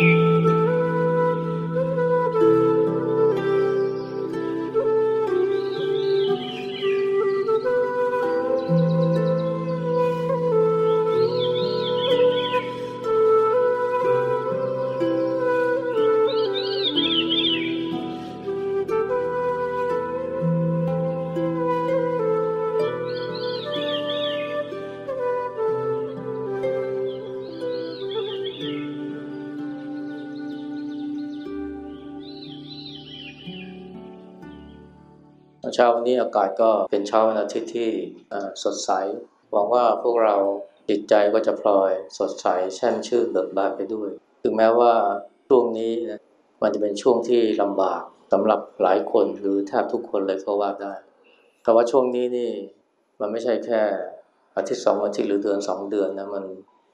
เช้าวันนี้อากาศก็เป็นเช้าวันอาทิตย์ที่สดใส หวังว่าพวกเราจิตใจก็จะพลอยสดใสแช่มชื่นเบิกบานไปด้วย ถึงแม้ว่าช่วงนี้นะมันจะเป็นช่วงที่ลำบากสำหรับหลายคนหรือแทบทุกคนเลยก็ว่าได้แต่ว่าช่วงนี้นี่มันไม่ใช่แค่อาทิตย์สองอาทิตย์หรือเดือนสองเดือนนะมัน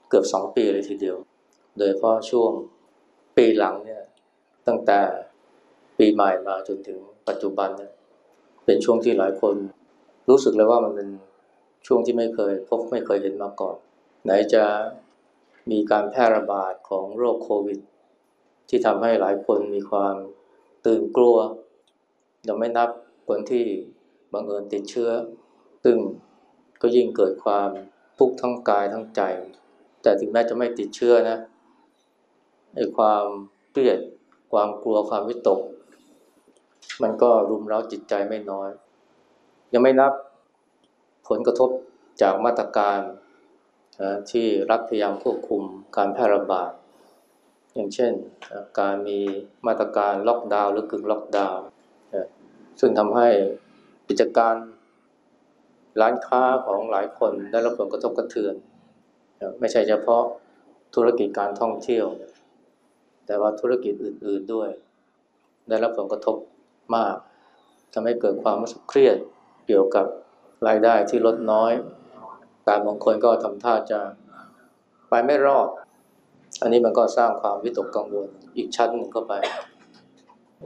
เกือบสองปีเลยทีเดียว โดยเพราะช่วงปีหลังเนี่ยตั้งแต่ปีใหม่มาจนถึงปัจจุบันเนี่ย เป็นช่วงที่หลายคน รู้สึกเลยว่ามันเป็นช่วงที่ไม่เคยพบไม่เคยเห็นมาก่อน ไหนจะมีการแพร่ระบาดของโรคโควิด ที่ทำให้หลายคนมีความตื่นกลัวยังไม่นับคนที่บังเอิญติดเชื้อ ซึ่งก็ยิ่งเกิดความทุกข์ทั้งกายทั้งใจ แต่ถึงแม้จะไม่ติดเชื้อนะไอ้ความเครียดความกลัวความวิตก มันก็รุมเร้าจิตใจไม่น้อย ยังไม่นับผลกระทบจากมาตรการที่รัฐพยายามควบคุมการแพร่ระบาด อย่างเช่นการมีมาตรการล็อกดาวน์หรือกึ่งล็อกดาวน์ซึ่งทำให้กิจการร้านค้าของหลายคนได้รับผลกระทบกระเทือน ไม่ใช่เฉพาะธุรกิจการท่องเที่ยว แต่ว่าธุรกิจอื่น ๆด้วย ได้รับผลกระทบ มากทำให้เกิดความรู้สึกเครียดเกี่ยวกับรายได้ที่ลดน้อยการบางคนก็ทำท่าจะไปไม่รอด อันนี้มันก็สร้างความวิตกกังวลอีกชั้นหนึ่งเข้าไป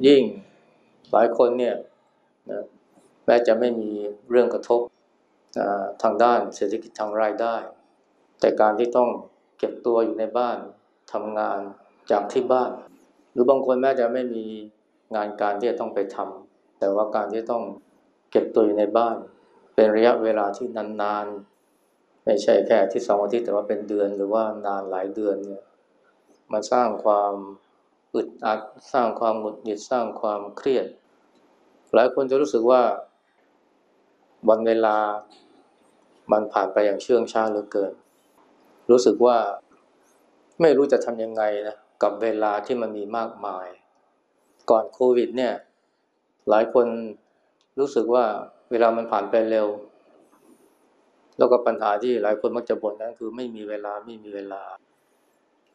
ยิ่งหลายคนเนี่ยนะแม้จะไม่มีเรื่องกระทบทางด้านเศรษฐกิจทางรายได้ แต่การที่ต้องเก็บตัวอยู่ในบ้านทำงานจากที่บ้าน หรือบางคนแม้จะไม่มี งานการที่จะต้องไปทำแต่ว่าการที่ต้องเก็บตัวอยู่ในบ้าน เป็นระยะเวลาที่นานๆ ไม่ใช่แค่ที่สองอาทิตย์แต่ว่าเป็นเดือนหรือว่านานหลายเดือนเนี่ยมันสร้างความอึดอัดสร้างความหงุดหงิดสร้างความเครียด หลายคนจะรู้สึกว่าวันเวลามันผ่านไปอย่างเชื่องช้าเหลือเกิน รู้สึกว่าไม่รู้จะทำยังไงนะกับเวลาที่มันมีมากมาย ก่อนโควิด เนี่ย หลายคนรู้สึกว่าเวลามันผ่านไปเร็ว แล้วก็ปัญหาที่หลายคนมักจะบ่นนั่นคือไม่มีเวลาไม่มีเวลา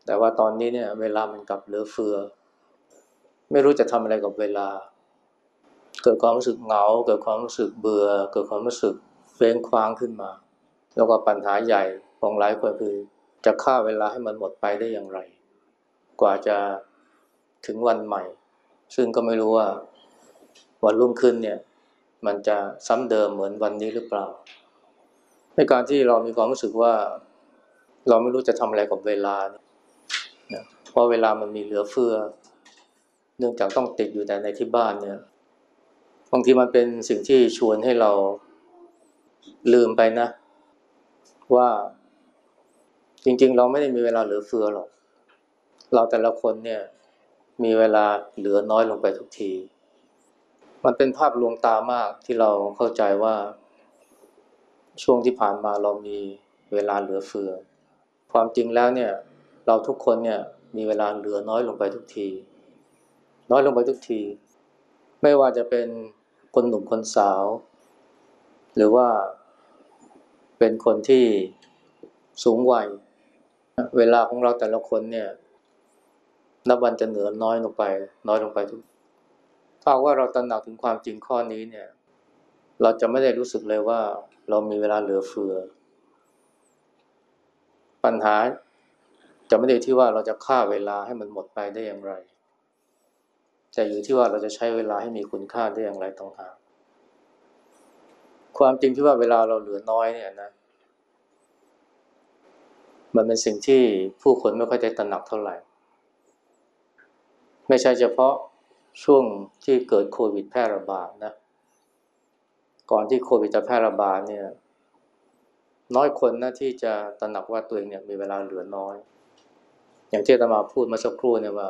แต่ว่าตอนนี้เนี่ย เวลามันกลับเหลือเฟือ ไม่รู้จะทำอะไรกับเวลา เกิดความรู้สึกเหงา เกิดความรู้สึกเบื่อ เกิดความรู้สึกเฟ้งคว้างขึ้นมา แล้วก็ปัญหาใหญ่ของหลายคนคือ จะฆ่าเวลาให้มันหมดไปได้อย่างไร กว่าจะถึงวันใหม่ ซึ่งก็ไม่รู้ว่าวันรุ่งขึ้นเนี่ย มันจะซ้ำเดิมเหมือนวันนี้หรือเปล่า ในการที่เรามีความรู้สึกว่า เราไม่รู้จะทำอะไรกับเวลาเนี่ยเพราะเวลามันมีเหลือเฟือ เนื่องจากต้องติดอยู่แต่ในที่บ้านเนี่ยบางทีมันเป็นสิ่งที่ชวนให้เราลืมไปนะ ว่าจริงๆ เราไม่ได้มีเวลาเหลือเฟือหรอก เราแต่ละคนเนี่ย มีเวลาเหลือน้อยลงไปทุกที มันเป็นภาพลวงตามากที่เราเข้าใจว่า ช่วงที่ผ่านมาเรามีเวลาเหลือเฟือ ความจริงแล้วเนี่ย เราทุกคนเนี่ยมีเวลาเหลือน้อยลงไปทุกที น้อยลงไปทุกที ไม่ว่าจะเป็นคนหนุ่มคนสาว หรือว่าเป็นคนที่สูงวัย เวลาของเราแต่ละคนเนี่ย นับวันจะเหนือน้อยลงไป น้อยลงไปทุกถ้าว่าเราตระหนักถึงความจริงข้อนี้เนี่ย เราจะไม่ได้รู้สึกเลยว่า เรามีเวลาเหลือเฟือ ปัญหาจะไม่ได้ที่ว่าเราจะฆ่าเวลาให้มันหมดไปได้อย่างไร แต่อยู่ที่ว่าเราจะใช้เวลาให้มีคุณค่าได้อย่างไรต่างหากความจริงที่ว่าเวลาเราเหลือน้อยเนี่ยนะมันเป็นสิ่งที่ผู้คนไม่ค่อยได้ตระหนักเท่าไหร่ ไม่ใช่เฉพาะช่วงที่เกิดโควิดแพร่ระบาดนะ ก่อนที่โควิดจะแพร่ระบาดเนี่ย น้อยคนนะที่จะตระหนักว่าตัวเองเนี่ยมีเวลาเหลือน้อย อย่างที่ตมาพูดมาสักครู่เนี่ยว่า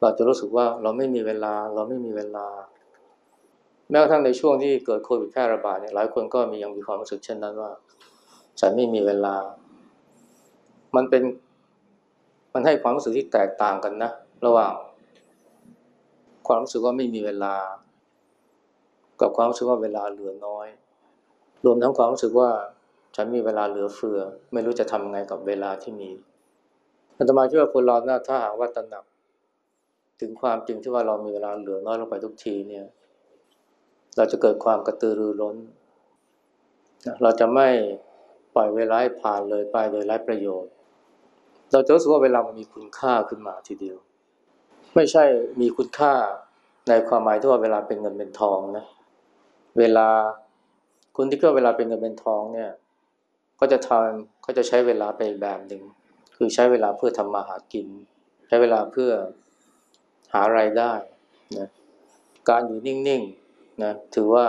เราจะรู้สึกว่าเราไม่มีเวลา เราไม่มีเวลา แม้กระทั่งในช่วงที่เกิดโควิดแพร่ระบาดเนี่ยหลายคนก็มียังมีความรู้สึกเช่นนั้นว่า ฉันไม่มีเวลา มันเป็นมันให้ความรู้สึกที่แตกต่างกันนะ ระหว่างความรู้สึกว่าไม่มีเวลา กับความรู้สึกว่าเวลาเหลือน้อย รวมทั้งความรู้สึกว่าฉันมีเวลาเหลือเฟือ ไม่รู้จะทำไงกับเวลาที่มีอาตมาคิดว่าคนเรานะถ้าหากว่าตระหนัก ถึงความจริงที่ว่าเรามีเวลาเหลือน้อยลงไปทุกทีเนี่ย เราจะเกิดความกระตือรือร้น เราจะไม่ปล่อยเวลาผ่านเลยไปโดยไร้ประโยชน์ เราจะรู้สึกว่าเวลามันมีคุณค่าขึ้นมาทีเดียว ไม่ใช่มีคุณค่าในความหมายที่ว่าเวลาเป็นเงินเป็นทองนะเวลาคนที่คิดว่าเวลาเป็นเงินเป็นทองเนี่ยเขาจะทำเขาจะใช้เวลาไปอีกแบบหนึ่งคือใช้เวลาเพื่อทำมาหากิน ใช้เวลาเพื่อหารายได้นะการอยู่นิ่งๆนะถือว่า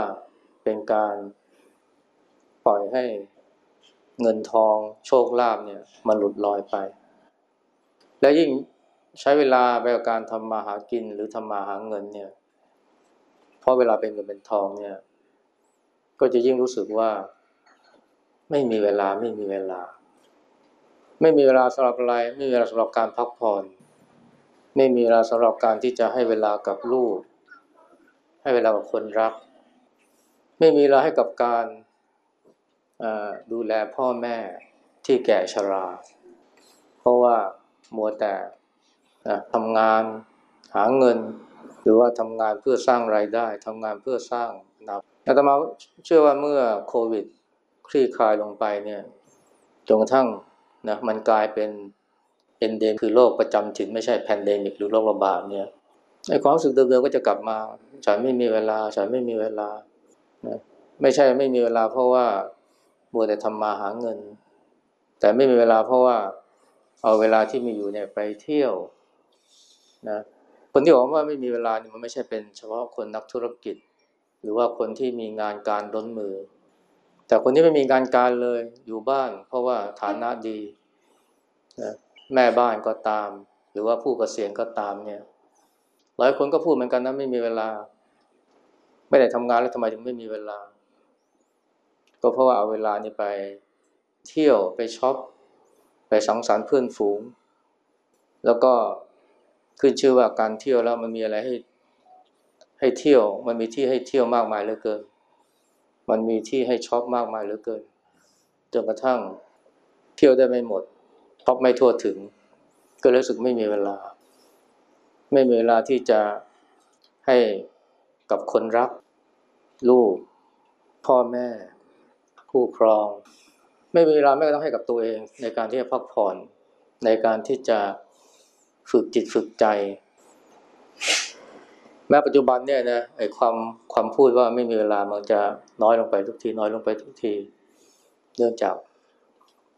เป็นการปล่อยให้เงินทองโชคลาภเนี่ยมันหลุดลอยไป และยิ่ง ใช้เวลาไปกับการทำมาหากินหรือทำมาหาเงินเนี่ยเพราะเวลาเป็นเงินเป็นทองเนี่ย ก็จะยิ่งรู้สึกว่า ไม่มีเวลาไม่มีเวลา ไม่มีเวลาสำหรับอะไร ไม่มีเวลาสำหรับการพักผ่อนไม่มีเวลาสำหรับการที่จะให้เวลากับลูก ให้เวลากับคนรัก ไม่มีเวลาให้กับการดูแลพ่อแม่ที่แก่ชรา เพราะว่ามัวแต่ ทำงานหาเงิน หรือว่าทำงานเพื่อสร้างไรายได้ทำงานเพื่อสร้างนะอาตมาเชื่อว่าเมื่อโควิดคลี่คลายลงไปเนี่ยจนกระทั่งนะมันกลายเป็น endemic คือโรคประจำถิ่นไม่ใช่ pandemic หรือโรคระบาดเนี่ยไอ้ความรู้สึกเดิมๆก็จะกลับมา ฉันไม่มีเวลา ฉันไม่มีเวลานะไม่ใช่ไม่มีเวลาเพราะว่ามัวแต่ทำมาหาเงิน แต่ไม่มีเวลาเพราะว่าเอาเวลาที่มีอยู่เนี่ยไปเที่ยว นะคนที่บอกว่าไม่มีเวลานี่มันไม่ใช่เป็นเฉพาะคนนักธุรกิจ หรือว่าคนที่มีงานการล้นมือ แต่คนที่ไม่มีงานการเลยอยู่บ้าน เพราะว่าฐานะดีนะแม่บ้านก็ตาม หรือว่าผู้เกษียณก็ตามเนี่ยหลายคนก็พูดเหมือนกันนะไม่มีเวลา ไม่ได้ทำงานแล้วทำไมถึงไม่มีเวลา ก็เพราะว่าเอาเวลานี่ไปเที่ยวไปช็อปไปสังสรรค์เพื่อนฝูง แล้วก็ ขึ้นชื่อว่าการเที่ยวแล้วมันมีอะไรให้ให้เที่ยว มันมีที่ให้เที่ยวมากมายเหลือเกิน มันมีที่ให้ช็อปมากมายเหลือเกินจนกระทั่งเที่ยวได้ไม่หมดช็อปไม่ทั่วถึง ก็รู้สึกไม่มีเวลา ไม่มีเวลาที่จะให้กับคนรัก ลูก พ่อแม่คู่ครอง ไม่มีเวลาแม้กระทั่งให้กับตัวเอง ในการที่จะพักผ่อนในการที่จะ ฝึกจิตฝึกใจ แม้ปัจจุบันเนี่ยนะไอ้ความความพูดว่าไม่มีเวลามันจะน้อยลงไปทุกที น้อยลงไปทุกที เนื่องจาก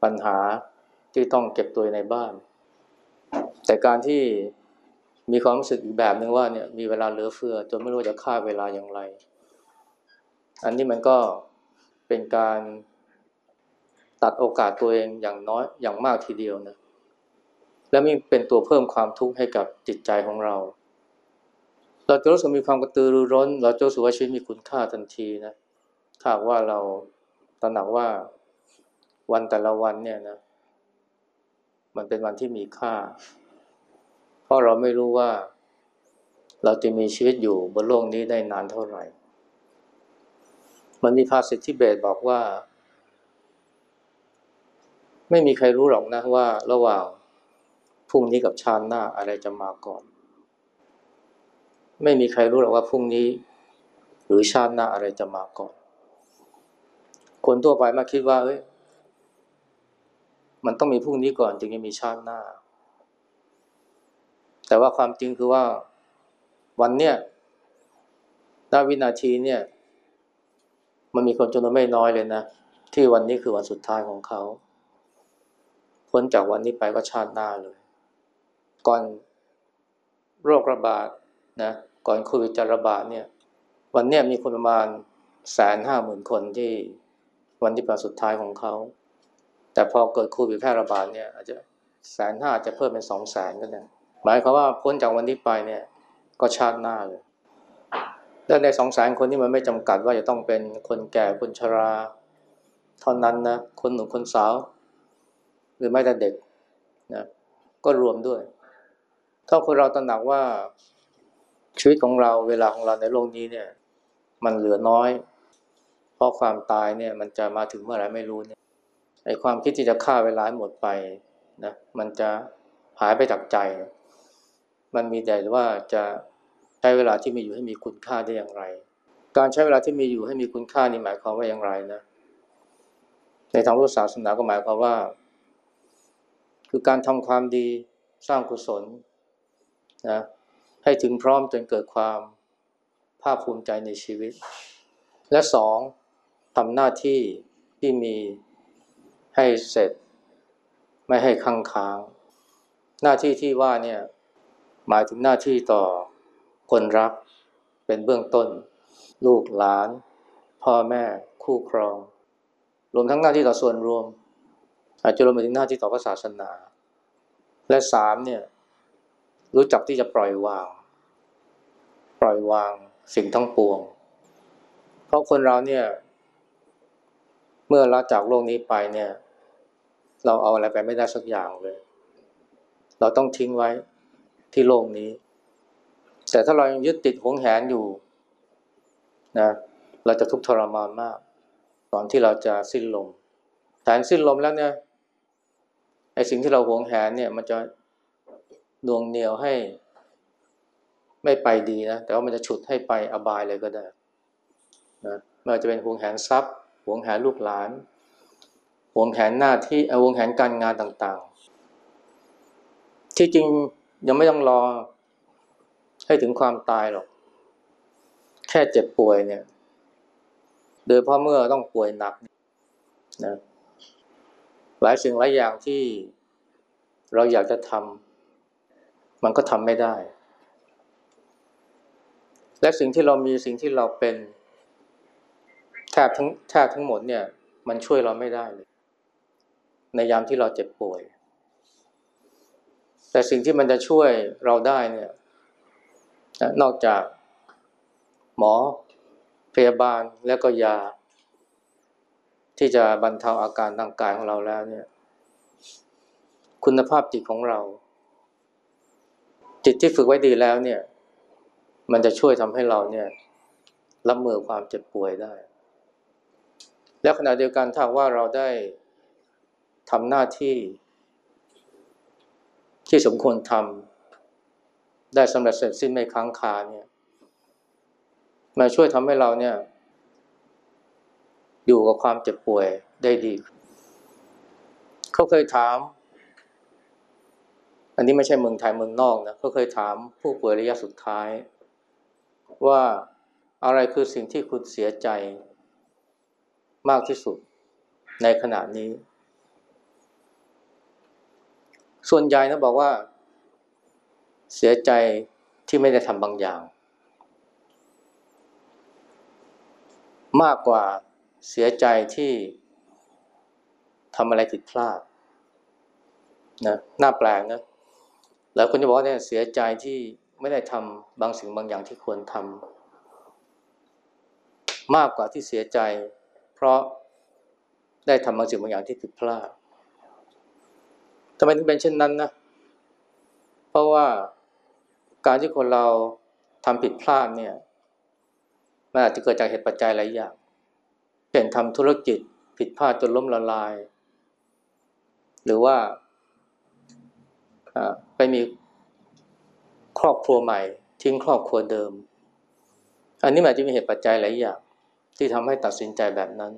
ปัญหาที่ต้องเก็บตัวในบ้าน แต่การที่มีความรู้สึกอีกแบบหนึ่งว่าเนี่ยมีเวลาเหลือเฟือ จนไม่รู้จะฆ่าเวลาอย่างไร อันนี้มันก็เป็นการตัดโอกาสตัวเองอย่างน้อยอย่างมากทีเดียวนะ และมีเป็นตัวเพิ่มความทุกข์ให้กับจิตใจของเรา เราจะรู้สึกมีความกระตือรือร้น เราจะรู้สึกว่าชีวิตมีคุณค่าทันทีนะถ้าว่าเราตระหนักว่าวันแต่ละวันเนี่ยนะ มันเป็นวันที่มีค่า เพราะเราไม่รู้ว่า เราจะมีชีวิตอยู่บนโลกนี้ได้นานเท่าไหร่ มันมีภาษิตที่เบสบอกว่า ไม่มีใครรู้หรอกนะว่า ระหว่าง พรุ่งนี้กับชาติหน้าอะไรจะมาก่อน ไม่มีใครรู้หรอกว่าพรุ่งนี้ หรือชาติหน้าอะไรจะมาก่อน คนทั่วไปมาคิดว่าเฮ้ยมันต้องมีพรุ่งนี้ก่อน จึงจะมีชาติหน้า แต่ว่าความจริงคือว่าวันเนี้ยณวินาทีเนี่ย มันมีคนจำนวนไม่น้อยเลยนะ ที่วันนี้คือวันสุดท้ายของเขา พ้นจากวันนี้ไปก็ชาติหน้าเลย ก่อนโรคระบาดนะก่อนโควิดจะระบาดเนี่ย วันเนี้ยมีคนประมาณแสนห้าหมื่นคนที่วันที่เป็นสุดท้ายของเขา แต่พอเกิดโควิดแพร่ระบาดเนี่ยอาจจะแสนห้าจะเพิ่มเป็นสองแสนก็ได้หมายความว่าพ้นจากวันนี้ไปเนี่ยก็ชาติหน้าเลยและในสองแสนคนที่มันไม่จำกัดว่าจะต้องเป็นคนแก่คนชราเท่านั้นนะคนหนุ่มคนสาว หรือไม่แต่เด็กนะก็รวมด้วย ถ้าคนเราตระหนักว่าชีวิตของเราเวลาของเราในโลกนี้เนี่ย มันเหลือน้อย เพราะความตายเนี่ย มันจะมาถึงเมื่อไหร่ไม่รู้เนี่ยไอ้ความคิดที่จะฆ่าเวลาหหมดไปนะมันจะหายไปจากใจ มันมีแต่ว่าจะใช้เวลาที่มีอยู่ให้มีคุณค่าได้อย่างไร การใช้เวลาที่มีอยู่ให้มีคุณค่านี่หมายความว่าอย่างไรนะในทางพุทธศาสนาก็หมายความว่า คือการทำความดีสร้างกุศล นะให้ถึงพร้อมจนเกิดความภาคภูมิใจในชีวิต และสองทำหน้าที่ที่มีให้เสร็จ ไม่ให้ค้างค้าง หน้าที่ที่ว่าเนี่ยหมายถึงหน้าที่ต่อคนรักเป็นเบื้องต้น ลูกหลาน พ่อแม่คู่ครอง รวมทั้งหน้าที่ต่อส่วนรวม อาจจะรวมไปถึงหน้าที่ต่อพระศาสนา และสามเนี่ย รู้จักที่จะปล่อยวาง ปล่อยวางสิ่งทั้งปวง เพราะคนเราเนี่ย เมื่อละจากโลกนี้ไปเนี่ย เราเอาอะไรไปไม่ได้สักอย่างเลย เราต้องทิ้งไว้ที่โลกนี้ แต่ถ้าเรายังยึดติดหวงแหนอยู่นะเราจะทุกข์ทรมานมากก่อนที่เราจะสิ้นลมแทนสิ้นลมแล้วเนี่ยไอ้สิ่งที่เราหวงแหนเนี่ย มันจะ ดวงเหนียวให้ ไม่ไปดีนะ แต่ว่ามันจะฉุดให้ไปอบายเลยก็ได้นะไม่ว่าจะเป็นห่วงแหนทรัพย์หวงแหนลูกหลานห่วงแหนหน้าที่หวงแหนการงานต่างๆ ที่จริงยังไม่ต้องรอให้ถึงความตายหรอก แค่เจ็บป่วยเนี่ย โดยเพราะเมื่อต้องป่วยหนักนะหลายสิ่งหลายอย่างที่เราอยากจะทำ มันก็ทำไม่ได้ และสิ่งที่เรามีสิ่งที่เราเป็นแทบทั้งแทบทั้งหมดเนี่ย มันช่วยเราไม่ได้เลย ในยามที่เราเจ็บป่วย แต่สิ่งที่มันจะช่วยเราได้เนี่ยนอกจากหมอพยาบาลแล้วก็ยา ที่จะบรรเทาอาการทางกายของเราแล้วเนี่ย คุณภาพจิตของเรา จิตที่ฝึกไว้ดีแล้วเนี่ย มันจะช่วยทำให้เราเนี่ยรับมือความเจ็บป่วยได้ แล้วขณะเดียวกันถ้าว่าเราได้ทำหน้าที่ ที่สมควรทำได้สำเร็จเสร็จสิ้นไม่ค้างคาเนี่ยมาช่วยทำให้เราเนี่ย อยู่กับความเจ็บป่วยได้ดี เขาเคยถาม อันนี้ไม่ใช่เมืองไทยเมืองนอกนะเขาเคยถามผู้ป่วยระยะสุดท้าย ว่าอะไรคือสิ่งที่คุณเสียใจมากที่สุดในขณะนี้ ส่วนใหญ่นะบอกว่า เสียใจที่ไม่ได้ทำบางอย่าง มากกว่าเสียใจที่ทำอะไรผิดพลาดนะน่าแปลกนะ แล้วคนจะบอกว่าเนี่ยเสียใจที่ไม่ได้ทำบางสิ่งบางอย่างที่ควรทำมากกว่าที่เสียใจ เพราะได้ทำบางสิ่งบางอย่างที่ผิดพลาดทำไมถึงเป็นเช่นนั้นนะเพราะว่าการที่คนเราทำผิดพลาดเนี่ยมันอาจจะเกิดจากเหตุปัจจัยหลายอย่างเช่นทำธุรกิจผิดพลาดจนล้มละลาย หรือว่า ไปมีครอบครัวใหม่ ทิ้งครอบครัวเดิม อันนี้มันจะมีเหตุปัจจัยหลายอย่างที่ทำให้ตัดสินใจแบบนั้น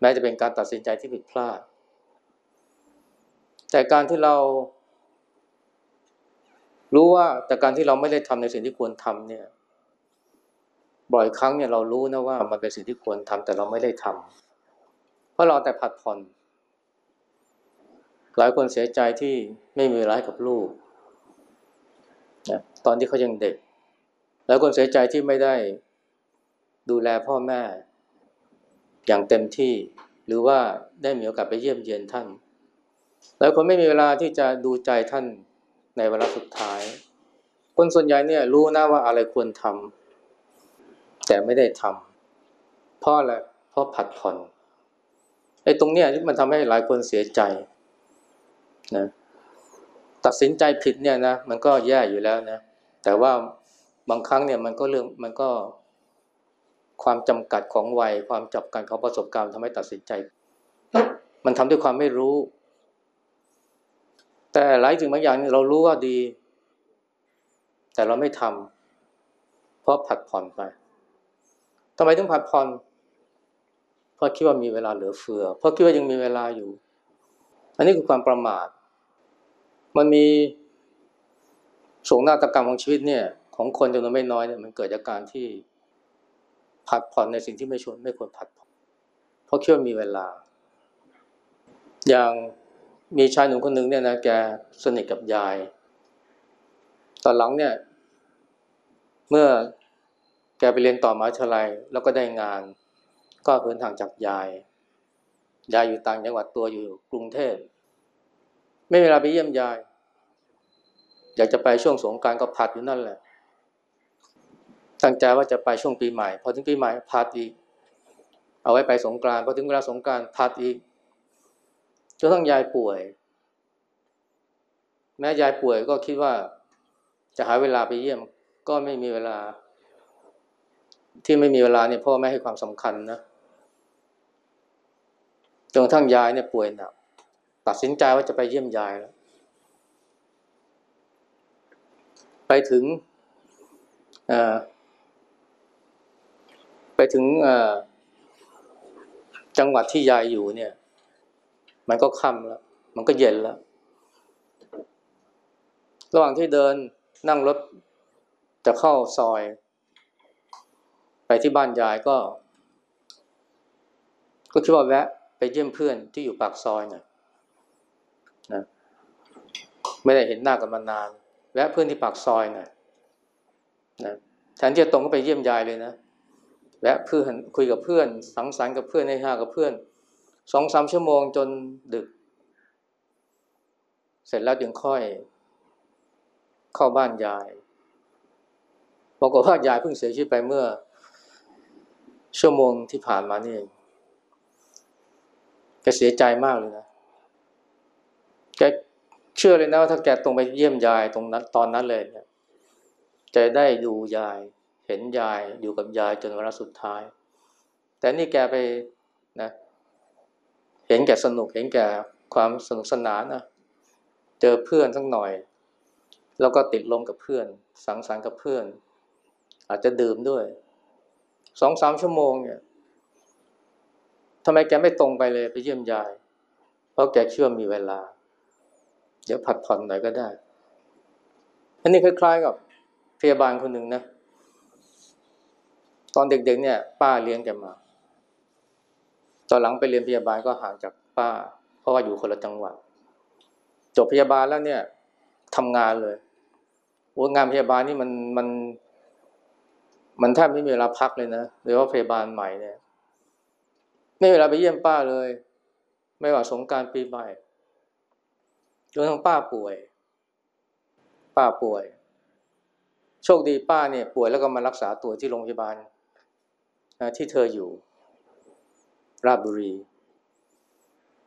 แม้จะเป็นการตัดสินใจที่ผิดพลาด แต่การที่เรา รู้ว่าแต่การที่เราไม่ได้ทำในสิ่งที่ควรทำเนี่ยบ่อยครั้งเนี่ยเรารู้นะว่ามันเป็นสิ่งที่ควรทำแต่เราไม่ได้ทำเพราะเราแต่ผัดผ่อน หลายคนเสียใจที่ไม่มีเวลาให้กับลูกนะตอนที่เขายังเด็กแล้วคนเสียใจที่ไม่ได้ดูแลพ่อแม่ อย่างเต็มที่ หรือว่าได้มีโอกาสไปเยี่ยมเยียนท่านแล้วคนไม่มีเวลาที่จะดูใจท่านในเวลาสุดท้าย คนส่วนใหญ่เนี่ยรู้นะว่าอะไรควรทำแต่ไม่ได้ทำเพราะอะไรเพราะผัดผ่อนไอ้ตรงเนี้ยที่มันทำให้หลายคนเสียใจ นะตัดสินใจผิดเนี่ยนะมันก็แย่อยู่แล้วนะแต่ว่าบางครั้งเนี่ยมันก็เรื่องมันก็ความจำกัดของวัยความจับกันของประสบการณ์ทำให้ตัดสินใจ มันทำด้วยความไม่รู้ แต่หลายสิ่งบางอย่างเรารู้ว่าดี แต่เราไม่ทำเพราะผัดผ่อนไปทำไมถึงผัดผ่อนเพราะคิดว่ามีเวลาเหลือเฟือ เพราะคิดว่ายังมีเวลาอยู่ อันนี้คือความประมาท มันมีโศกนาฏกรรมของชีวิตเนี่ย ของคนจำนวนไม่น้อยเนี่ยมันเกิดจากการที่ผัดผ่อนในสิ่งที่ไม่ชวนไม่ควรผัดผ่อนเพราะคิดว่ามีเวลา อย่างมีชายหนุ่มคนหนึ่งเนี่ยนะแกสนิทกับยาย ตอนหลังเนี่ย เมื่อแกไปเรียนต่อมหาวิทยาลัยแล้วก็ได้งาน ก็เดินทางจากยาย ยายอยู่ต่างจังหวัดตัวอยู่กรุงเทพ ไม่เวลาไปเยี่ยมยาย อยากจะไปช่วงสงการก็ผัดอยู่นั่นแหละ ตั้งใจว่าจะไปช่วงปีใหม่ พอถึงปีใหม่ผัดอีก เอาไว้ไปสงกรานพอถึงเวลาสงกรานผัดอีกจนทั้งยายป่วย แม้ยายป่วยก็คิดว่าจะหาเวลาไปเยี่ยม ก็ไม่มีเวลา ที่ไม่มีเวลาเนี่ยพ่อไม่ให้ความสำคัญนะจนทั่งยายเนี่ยป่วยหนัก ตัดสินใจว่าจะไปเยี่ยมยายแล้ว ไปถึงไปถึงจังหวัดที่ยายอยู่เนี่ย มันก็ค่ำแล้ว มันก็เย็นแล้ว ระหว่างที่เดินนั่งรถจะเข้าซอย ไปที่บ้านยายก็ ก็คิดว่าแวะ ไปเยี่ยมเพื่อนที่อยู่ปากซอยหน่อย ไม่ได้เห็นหน้ากันมานานแวะเพื่อนที่ปากซอยหน่อยนะแทนที่จะตรงก็ไปเยี่ยมยายเลยนะแวะเพื่อนคุยกับเพื่อน สังสรรค์กับเพื่อนให้ห้ากับเพื่อนสองสามชั่วโมงจนดึก เสร็จแล้วจึงค่อย เข้าบ้านยายบอกว่ายายเพิ่งเสียชีวิตไปเมื่อ ชั่วโมงที่ผ่านมานี่เองแกเสียใจมากเลยนะแก เชื่อเลยนะว่าถ้าแกตรงไปเยี่ยมยายตรงนั้นตอนนั้นเลยเนี่ยจะได้ดูยายเห็นยายอยู่กับยายจนวันสุดท้าย แต่นี่แกไปนะเห็นแกสนุกเห็นแกความสนุกสนานนะเจอเพื่อนสักหน่อย แล้วก็ติดลมกับเพื่อน สังสรรค์กับเพื่อน อาจจะดื่มด้วยสองสามชั่วโมงเนี่ยทำไมแกไม่ตรงไปเลยไปเยี่ยมยาย เพราะแกเชื่อมีเวลา เดี๋ยวผัดผ่อนหน่อยก็ได้ อันนี้คล้ายๆกับพยาบาลคนหนึ่งนะ ตอนเด็กๆเนี่ย ป้าเลี้ยงแกมา ตอนหลังไปเรียนพยาบาลก็ห่างจากป้า เพราะว่าอยู่คนละจังหวัด จบพยาบาลแล้วเนี่ยทำงานเลยว่างานพยาบาลนี่มันมันมันแทบไม่มีเวลาพักเลยนะโดยว่าพยาบาลใหม่เนี่ย ไม่เวลาไปเยี่ยมป้าเลย ไม่ว่าสงการปีใหม่ จนทั้งป้าป่วย ป้าป่วย โชคดีป้าเนี่ยป่วยแล้วก็มารักษาตัวที่โรงพยาบาลที่เธออยู่ ราชบุรี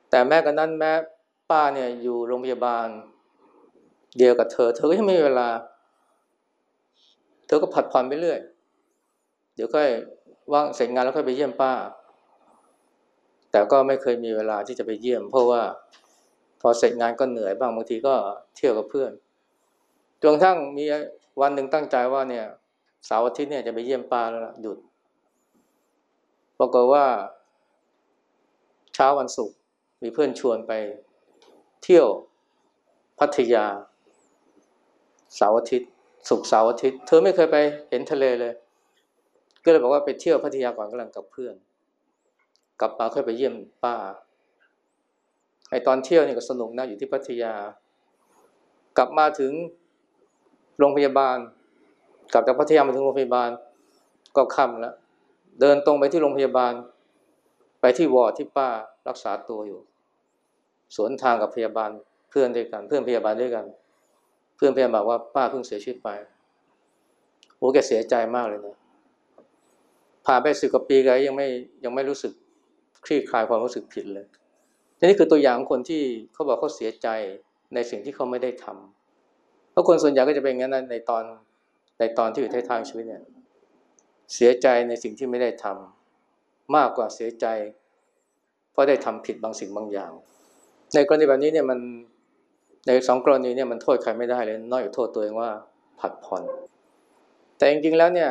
แต่แม้กระนั้นแม้ป้าเนี่ยอยู่โรงพยาบาล เดียวกับเธอ เธอก็ยังไม่มีเวลา เธอก็ผัดผ่อนไปเรื่อย เดี๋ยวค่อยว่างเสร็จงานแล้วค่อยไปเยี่ยมป้า แต่ก็ไม่เคยมีเวลาที่จะไปเยี่ยม เพราะว่า พอเสร็จงานก็เหนื่อยบ้างบางทีก็เที่ยวกับเพื่อนจนกระทั่งมีวันหนึ่งตั้งใจว่าเนี่ยเสาร์อาทิตย์เนี่ยจะไปเยี่ยมป้าแล้วล่ะหยุดปรากฏว่า เช้าวันศุกร์มีเพื่อนชวนไปเที่ยวพัทยาเสาร์อาทิตย์ศุกร์เสาร์อาทิตย์ เธอไม่เคยไปเห็นทะเลเลย ก็เลยบอกว่าไปเที่ยวพัทยาก่อนกำลังกับเพื่อน กลับมาค่อยไปเยี่ยมป้า ไอตอนเที่ยวนี่ก็สนุกนะอยู่ที่พัทยา กลับมาถึงโรงพยาบาล กลับจากพัทยามาถึงโรงพยาบาลก็ค่ำแล้ว เดินตรงไปที่โรงพยาบาล ไปที่วอร์ดที่ป้ารักษาตัวอยู่ สวนทางกับพยาบาลเพื่อนด้วยกัน เพื่อนพยาบาลด้วยกัน เพื่อนพยาบาลบอกว่าป้าเพิ่งเสียชีวิตไปโอ้แกเสียใจมากเลยนะผ่านไปสิบกว่าปีแกยังไม่ยังไม่รู้สึกคลี่คลายความรู้สึกผิดเลย นี่คือตัวอย่างของคนที่เขาบอกเขาเสียใจในสิ่งที่เขาไม่ได้ทำเพราะคนส่วนใหญ่ก็จะเป็นงั้นในตอนในตอนที่อยู่ท้ายทางชีวิตเนี่ย เสียใจในสิ่งที่ไม่ได้ทำมากกว่าเสียใจ เพราะได้ทำผิดบางสิ่งบางอย่าง ในกรณีแบบนี้เนี่ยมันในสองกรณีเนี่ยมันโทษใครไม่ได้เลย นอกจากโทษตัวเองว่าผัดผ่อน แต่จริงๆแล้วเนี่ย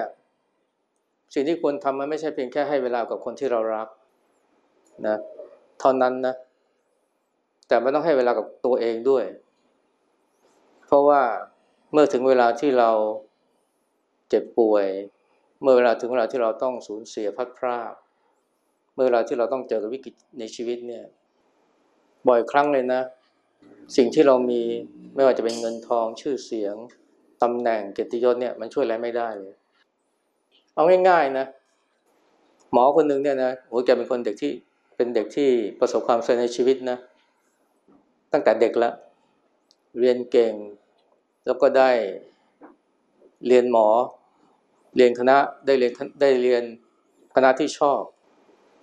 สิ่งที่ควรทำมันไม่ใช่เพียงแค่ให้เวลากับคนที่เรารักนะเท่านั้นนะ แต่มันต้องให้เวลากับตัวเองด้วย เพราะว่าเมื่อถึงเวลาที่เราเจ็บป่วย เมื่อเวลาถึงเวลาที่เราต้องสูญเสียพัดพรากเมื่อเวลาที่เราต้องเจอกับวิกฤตในชีวิตเนี่ย บ่อยครั้งเลยนะ สิ่งที่เรามีไม่ว่าจะเป็นเงินทองชื่อเสียงตำแหน่งเกียรติยศเนี่ยมันช่วยอะไรไม่ได้เลย เอาง่ายๆนะ หมอคนหนึ่งเนี่ยนะโอ้แกเป็นคนเด็กที่เป็นเด็กที่ประสบความสำเร็จในชีวิตนะ ตั้งแต่เด็กแล้ว เรียนเก่ง แล้วก็ได้เรียนหมอ เรียนคณะได้เรียนได้เรียนคณะที่ชอบ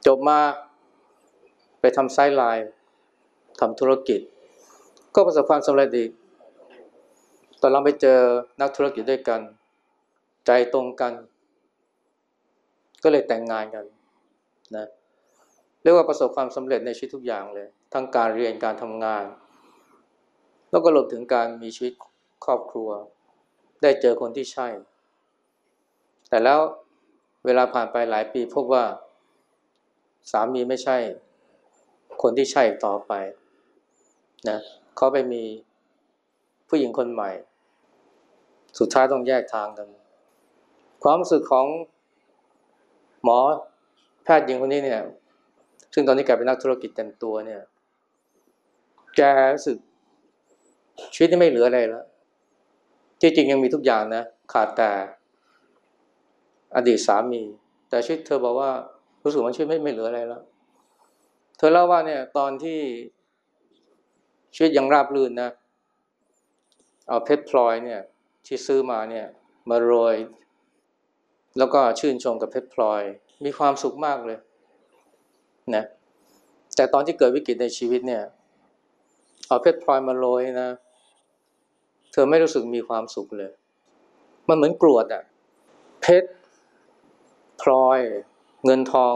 จบมาไปทำไซด์ไลน์ทำธุรกิจ ก็ประสบความสำเร็จอีกตอนเราไปเจอนักธุรกิจด้วยกัน ใจตรงกัน ก็เลยแต่งงานกันนะเรียกว่าประสบความสำเร็จในชีวิตทุกอย่างเลย ทั้งการเรียนการทำงาน แล้วก็รวมถึงการมีชีวิตครอบครัว ได้เจอคนที่ใช่ แต่แล้วเวลาผ่านไปหลายปีพบว่าสามีไม่ใช่ คนที่ใช่ต่อไปนะเขาไปมีผู้หญิงคนใหม่ สุดท้ายต้องแยกทางกัน ความรู้สึกของหมอแพทย์หญิงคนนี้เนี่ย ซึ่งตอนนี้แกเป็นนักธุรกิจเต็มตัวเนี่ย แกรู้สึก ชีวิตนี่ไม่เหลืออะไรแล้วที่จริงยังมีทุกอย่างนะ ขาดแต่อดีตสามี แต่ชีวิตเธอบอกว่ารู้สึกว่าชีวิตไม่ไม่เหลืออะไรแล้ว เธอเล่าว่าเนี่ย ตอนที่ชีวิตยังราบรื่นนะ เอาเพชรพลอยเนี่ย ที่ซื้อมาเนี่ย มาโรย แล้วก็ชื่นชมกับเพชรพลอย มีความสุขมากเลยนะแต่ตอนที่เกิดวิกฤตในชีวิตเนี่ย เอาเพชรพลอยมาโรยนะ เธอไม่รู้สึกมีความสุขเลย มันเหมือนกรวดอะเพชรพลอย เงินทอง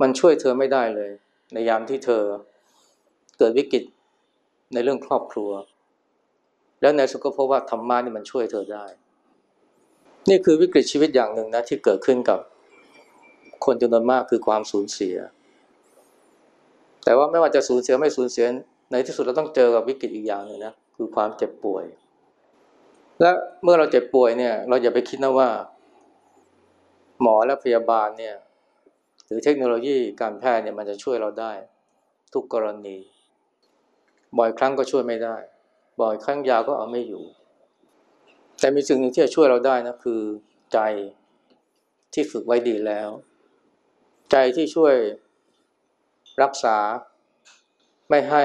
มันช่วยเธอไม่ได้เลย ในยามที่เธอเกิดวิกฤตในเรื่องครอบครัว แล้วในสุขภพว่าธรรมะนี่มันช่วยเธอได้ นี่คือวิกฤตชีวิตอย่างหนึ่งนะที่เกิดขึ้นกับคนจำนวนมากคือความสูญเสีย แต่ว่าไม่ว่าจะสูญเสียไม่สูญเสีย ในที่สุดเราต้องเจอกับวิกฤตอีกอย่างหนึ่งนะคือความเจ็บป่วย และเมื่อเราเจ็บป่วยเนี่ย เราอย่าไปคิดนะว่า หมอและพยาบาลเนี่ย หรือเทคโนโลยีการแพทย์เนี่ยมันจะช่วยเราได้ ทุกกรณี บ่อยครั้งก็ช่วยไม่ได้ บ่อยครั้งยาก็เอาไม่อยู่ แต่มีสิ่งหนึ่งที่จะช่วยเราได้นะคือใจที่ฝึกไว้ดีแล้ว ใจที่ช่วยรักษา ไม่ให้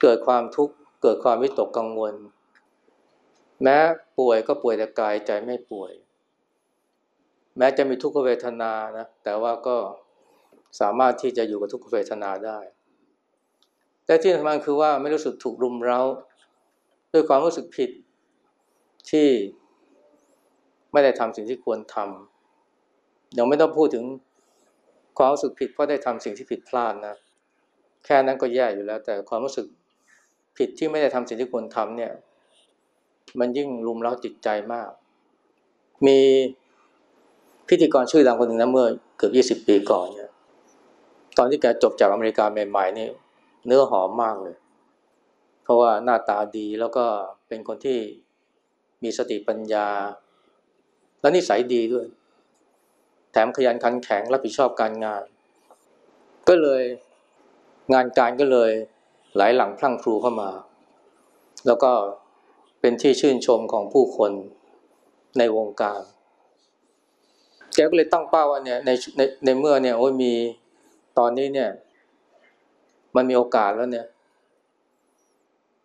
เกิดความทุกข์เกิดความวิตกกังวล แม้ป่วยก็ป่วยแต่กายใจไม่ป่วย แม้จะมีทุกขเวทนานะแต่ว่าก็สามารถที่จะอยู่กับทุกขเวทนาได้ แต่ที่สำคัญคือว่าไม่รู้สึกถูกรุมเร้า ด้วยความรู้สึกผิดที่ไม่ได้ทำสิ่งที่ควรทำยังไม่ต้องพูดถึงความรู้สึกผิดเพราะได้ทำสิ่งที่ผิดพลาดนะ แค่นั้นก็แย่อยู่แล้ว แต่ความรู้สึกผิดที่ไม่ได้ทำสิ่งที่ควรทำเนี่ย มันยิ่งรุมเร้าจิตใจมาก มีพิธีกรชื่อดังคนหนึ่งนะเมื่อเกือบยี่สิบปีก่อนเนี่ยตอนที่แกจบจากอเมริกาใหม่ๆนี่เนื้อหอมมากเลย เพราะว่าหน้าตาดีแล้วก็เป็นคนที่มีสติปัญญา และนิสัยดีด้วย แถมขยันขันแข็งรับผิดชอบการงาน ก็เลย งานการก็เลยไหลหลังพลั่งพลูเข้ามา แล้วก็เป็นที่ชื่นชมของผู้คนในวงการ แกก็เลยตั้งเป้าว่าเนี่ยในในในเมื่อเนี่ยโอ้ยมีตอนนี้เนี่ย มันมีโอกาสแล้วเนี่ย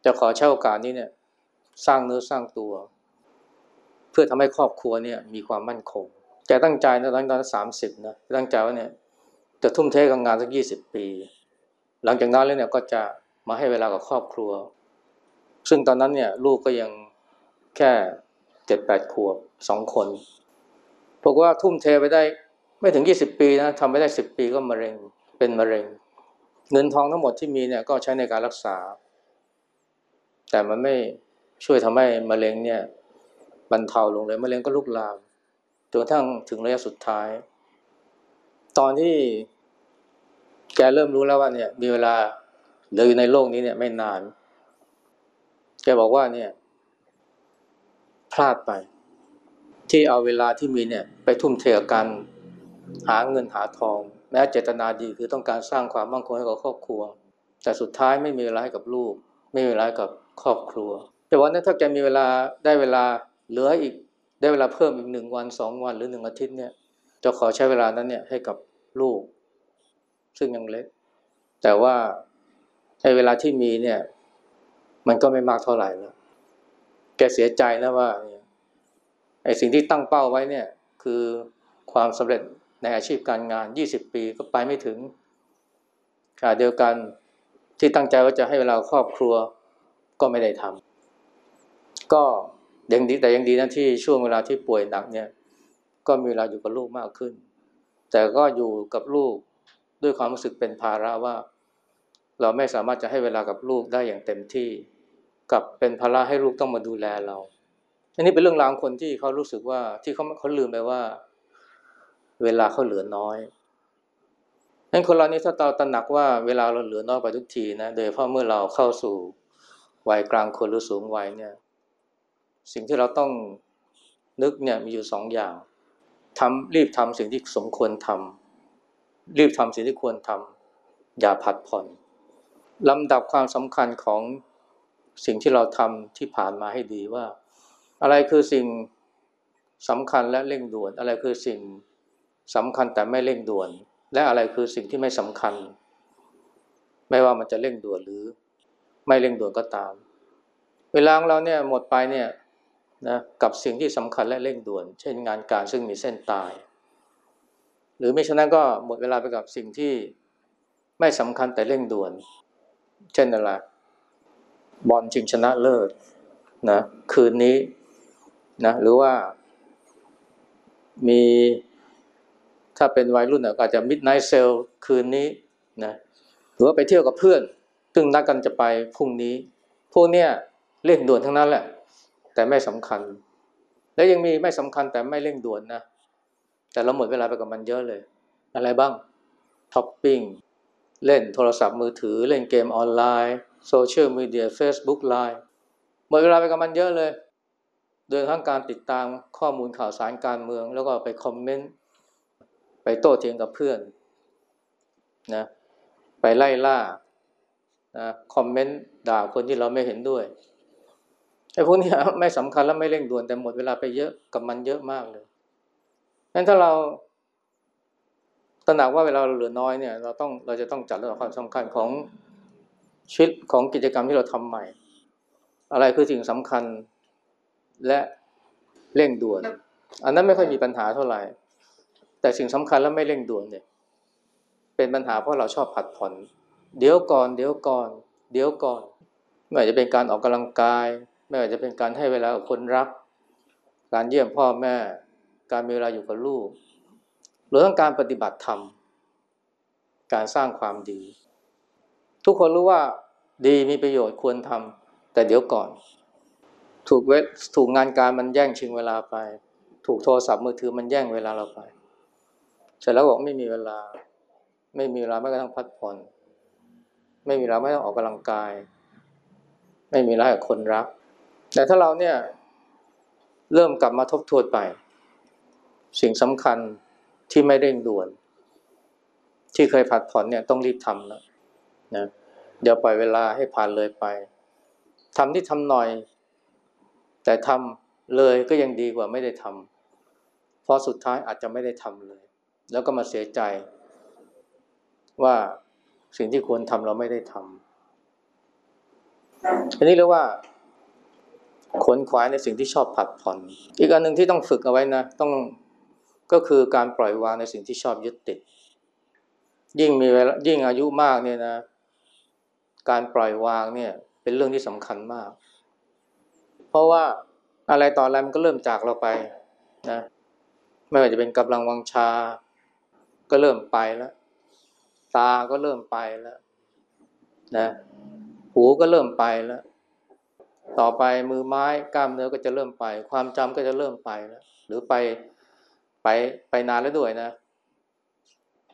จะขอใช้โอกาสนี้เนี่ย สร้างเนื้อสร้างตัว เพื่อทำให้ครอบครัวเนี่ย มีความมั่นคงแกตั้งใจนะตอนนั้นสามสิบนะตั้งใจว่าเนี่ย จะทุ่มเทกับงานสักยี่สิบปี หลังจากนั้นแล้วเนี่ยก็จะมาให้เวลากับครอบครัว ซึ่งตอนนั้นเนี่ยลูกก็ยังแค่เจ็ดแปดขวบสองคนบอกว่าทุ่มเทไปได้ไม่ถึงยี่สิบปีนะทำไม่ได้สิบปีก็มะเร็งเป็นมะเร็ง เงินทองทั้งหมดที่มีเนี่ยก็ใช้ในการรักษา แต่มันไม่ช่วยทำให้มะเร็งเนี่ยบรรเทาลงเลยมะเร็งก็ลุกลามจนกระทั่งถึงระยะสุดท้าย ตอนที่ แกเริ่มรู้แล้วว่าเนี่ย มีเวลาเหลืออยู่ในโลกนี้เนี่ยไม่นาน แกบอกว่าเนี่ย พลาดไป ที่เอาเวลาที่มีเนี่ย ไปทุ่มเทกับการหาเงินหาทอง แม้เจตนาดีคือต้องการสร้างความมั่งคงให้กับครอบครัว แต่สุดท้ายไม่มีเวลาให้กับลูก ไม่มีเวลากับครอบครัว แต่วันนั้นถ้าแกมีเวลาได้เวลาเหลืออีกได้เวลาเพิ่มอีกหนึ่งวันสองวันหรือหนึ่งอาทิตย์เนี่ย จะขอใช้เวลานั้นเนี่ยให้กับลูก ซึ่งยังเล็ก แต่ว่าในเวลาที่มีเนี่ย มันก็ไม่มากเท่าไหร่แล้ว แกเสียใจนะว่าไอ้สิ่งที่ตั้งเป้าไว้เนี่ย คือความสำเร็จในอาชีพการงานยี่สิบปีก็ไปไม่ถึงขณะเดียวกันที่ตั้งใจว่าจะให้เวลาครอบครัวก็ไม่ได้ทำก็ยังดีแต่ยังดีนะที่ช่วงเวลาที่ป่วยหนักเนี่ย ก็มีเวลาอยู่กับลูกมากขึ้น แต่ก็อยู่กับลูก ด้วยความรู้สึกเป็นภาระว่า เราไม่สามารถจะให้เวลากับลูกได้อย่างเต็มที่ กับเป็นภาระให้ลูกต้องมาดูแลเราอันนี้เป็นเรื่องราวของคนที่เขารู้สึกว่าที่เขาเขาลืมไปว่า เวลาเขาเหลือน้อยนั้นคนเรานี่ถ้าเราตระหนักว่าเวลาเราเหลือน้อยไปทุกทีนะโดยเฉพาะเมื่อเราเข้าสู่วัยกลางคนหรือสูงวัยเนี่ย สิ่งที่เราต้องนึกเนี่ยมีอยู่สองอย่างทำรีบทำสิ่งที่สมควรทำ รีบทำสิ่งที่ควรทำอย่าผัดผ่อนลำดับความสำคัญของสิ่งที่เราทำที่ผ่านมาให้ดีว่า อะไรคือสิ่งสำคัญและเร่งด่วน อะไรคือสิ่งสำคัญแต่ไม่เร่งด่วน และอะไรคือสิ่งที่ไม่สำคัญ ไม่ว่ามันจะเร่งด่วนหรือไม่เร่งด่วนก็ตาม เวลาของเราเนี่ยหมดไปเนี่ยนะกับสิ่งที่สำคัญและเร่งด่วน เช่นงานการซึ่งมีเส้นตาย หรือไม่ฉะนั้นก็หมดเวลาไปกับสิ่งที่ไม่สำคัญแต่เร่งด่วน เช่นอะไรบอลชิงชนะเลิศนะคืนนี้นะหรือว่ามีถ้าเป็นวัยรุ่นก็อาจจะมิดไนท์เซลคืนนี้นะหรือว่าไปเที่ยวกับเพื่อน ซึ่งนัดกันจะไปพรุ่งนี้ พวกเนี้ยเร่งด่วนทั้งนั้นแหละ แต่ไม่สำคัญ และยังมีไม่สำคัญแต่ไม่เร่งด่วนนะ แต่เราหมดเวลาไปกับมันเยอะเลย อะไรบ้างช็อปปิ้งเล่นโทรศัพท์มือถือ เล่นเกมออนไลน์โซเชียลมีเดียเฟซบุ๊กไลน์หมดเวลาไปกับมันเยอะเลย โดยทั้งการติดตามข้อมูลข่าวสารการเมือง แล้วก็ไปคอมเมนต์ไปโต้เถียงกับเพื่อนนะไปไล่ล่านะคอมเมนต์ด่าคนที่เราไม่เห็นด้วยไอ้พวกนี้ไม่สำคัญและไม่เร่งด่วนแต่หมดเวลาไปเยอะกับมันเยอะมากเลย งั้นถ้าเราตระหนักว่าเวลาเราเหลือน้อยเนี่ย เราต้องเราจะต้องจัดระดับความสำคัญของชีวิตของกิจกรรมที่เราทำใหม่ อะไรคือสิ่งสำคัญและเร่งด่วน อันนั้นไม่ค่อยมีปัญหาเท่าไหร่ แต่สิ่งสำคัญและไม่เร่งด่วนเนี่ย เป็นปัญหาเพราะเราชอบผัดผ่อน เดี๋ยวก่อนเดี๋ยวก่อน เดี๋ยวก่อน ไม่ว่าจะเป็นการออกกำลังกาย ไม่ว่าจะเป็นการให้เวลากับคนรัก การเยี่ยมพ่อแม่ การมีเวลาอยู่กับลูกหรือต้งการปฏิบัติธรรม การสร้างความดี ทุกคนรู้ว่าดีมีประโยชน์ควรทำแต่เดี๋ยวก่อน ถูกเวถูกงานการมันแย่งชิงเวลาไป ถูกโทรศัพท์มือถือมันแย่งเวลาเราไปเสร็จแล้วบอกไม่มีเวลา ไม่มีเวลาไม่กระทั่งพักผ่อนไม่มีเวลาไม่ต้องออกกำลังกาย ไม่มีเวลากับคนรัก แต่ถ้าเราเนี่ยเริ่มกลับมาทบทวนไป สิ่งสำคัญที่ไม่เร่งด่วน ที่เคยผัดผ่อนเนี่ยต้องรีบทำแล้วนะอย่าปล่อยเวลาให้ผ่านเลยไปทำที่ทำหน่อย แต่ทำเลยก็ยังดีกว่าไม่ได้ทำเพราะสุดท้ายอาจจะไม่ได้ทำเลย แล้วก็มาเสียใจ ว่าสิ่งที่ควรทำเราไม่ได้ทำอันนี้เรียกว่าขนขวายในสิ่งที่ชอบผัดผ่อน อีกอันหนึ่งที่ต้องฝึกเอาไว้นะ ต้อง ก็คือการปล่อยวางในสิ่งที่ชอบยึดติด ยิ่งมีเวลายิ่งอายุมากเนี่ยนะ การปล่อยวางเนี่ยเป็นเรื่องที่สำคัญมาก เพราะว่าอะไรต่ออะไรมันก็เริ่มจากเราไปนะไม่ว่าจะเป็นกำลังวังชา ก็เริ่มไปแล้ว ตาก็เริ่มไปแล้วนะหูก็เริ่มไปแล้ว ต่อไปมือไม้กล้ามเนื้อก็จะเริ่มไป ความจำก็จะเริ่มไปแล้ว หรือไป ไปไปนานแล้วด้วยนะ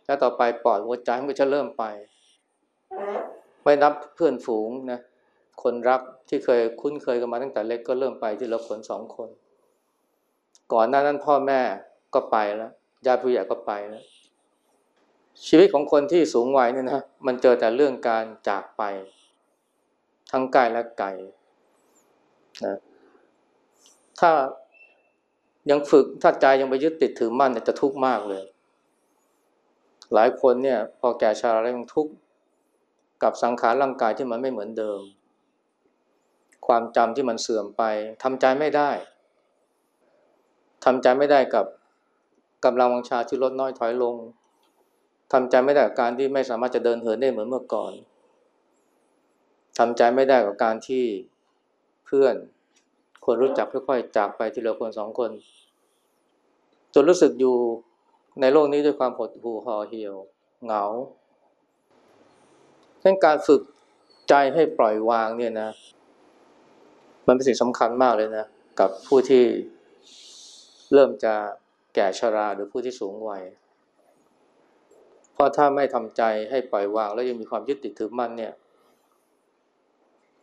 แล้วต่อไปปอดหัวใจมันก็จะเริ่มไป ไม่นับเพื่อนฝูงนะ คนรักที่เคยคุ้นเคยกันมาตั้งแต่เล็กก็เริ่มไปที่เราคนสองคน ก่อนหน้านั้นพ่อแม่ก็ไปแล้วญาติผู้ใหญ่ก็ไปแล้ว ชีวิตของคนที่สูงวัยเนี่ยนะมันเจอแต่เรื่องการจากไป ทั้งกายและใจนะถ้า ยังฝึกถ้าใจยังไปยึดติดถือมั่นเนี่ยจะทุกข์มากเลย หลายคนเนี่ย พอแก่ชราแล้วยังทุกข์กับสังขารร่างกายที่มันไม่เหมือนเดิม ความจำที่มันเสื่อมไปทำใจไม่ได้ทำใจไม่ได้กับกำลังวังชาที่ลดน้อยถอยลงทำใจไม่ได้กับการที่ไม่สามารถจะเดินเหินได้เหมือนเมื่อก่อนทำใจไม่ได้กับการที่เพื่อน คนรู้จักค่อยๆจากไปทีละคนสองคน จนรู้สึกอยู่ในโลกนี้ด้วยความหดหู่ห่อเหี่ยว เหงาเช่นการฝึกใจให้ปล่อยวางเนี่ยนะ มันเป็นสิ่งสำคัญมากเลยนะ กับผู้ที่เริ่มจะแก่ชราหรือผู้ที่สูงวัย เพราะถ้าไม่ทำใจให้ปล่อยวางแล้วยังมีความยึดติดถือมั่นเนี่ย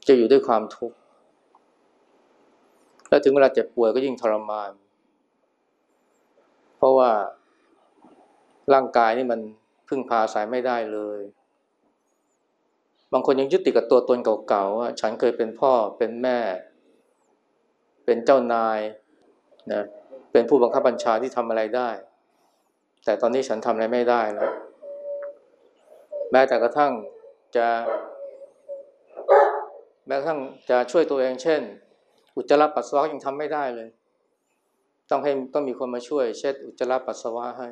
จะอยู่ด้วยความทุกข์ แล้วถึงเวลาเจ็บป่วยก็ยิ่งทรมาน เพราะว่าร่างกายนี่มันพึ่งพาสายไม่ได้เลย บางคนยังยึดติดกับตัวตนเก่าๆว่าฉันเคยเป็นพ่อเป็นแม่ เป็นเจ้านายนะเป็นผู้บังคับบัญชาที่ทำอะไรได้ แต่ตอนนี้ฉันทำอะไรไม่ได้แล้วแม้แต่กระทั่งจะ แม้กระทั่งจะช่วยตัวเองเช่น อุจจาระปัสสาวะยังทำไม่ได้เลย ต้องให้ต้องมีคนมาช่วย เช็ดอุจจาระปัสสาวะให้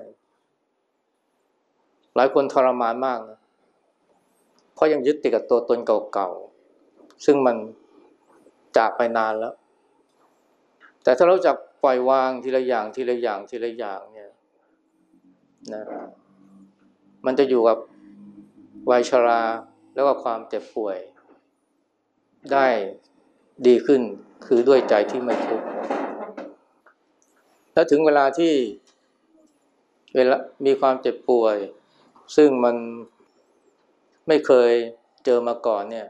หลายคนทรมานมากนะเพราะยังยึดติดกับตัวตนเก่าๆซึ่งมันจากไปนานแล้ว แต่ถ้าเราจักปล่อยวางทีละอย่างทีละอย่างทีละอย่างเนี่ยนะมันจะอยู่กับวัยชราแล้วก็ความเจ็บป่วย ได้ ดีขึ้นคือด้วยใจที่ไม่ทุกข์แล้วถึงเวลาที่เวลามีความเจ็บป่วย ซึ่งมันไม่เคยเจอมาก่อนเนี่ย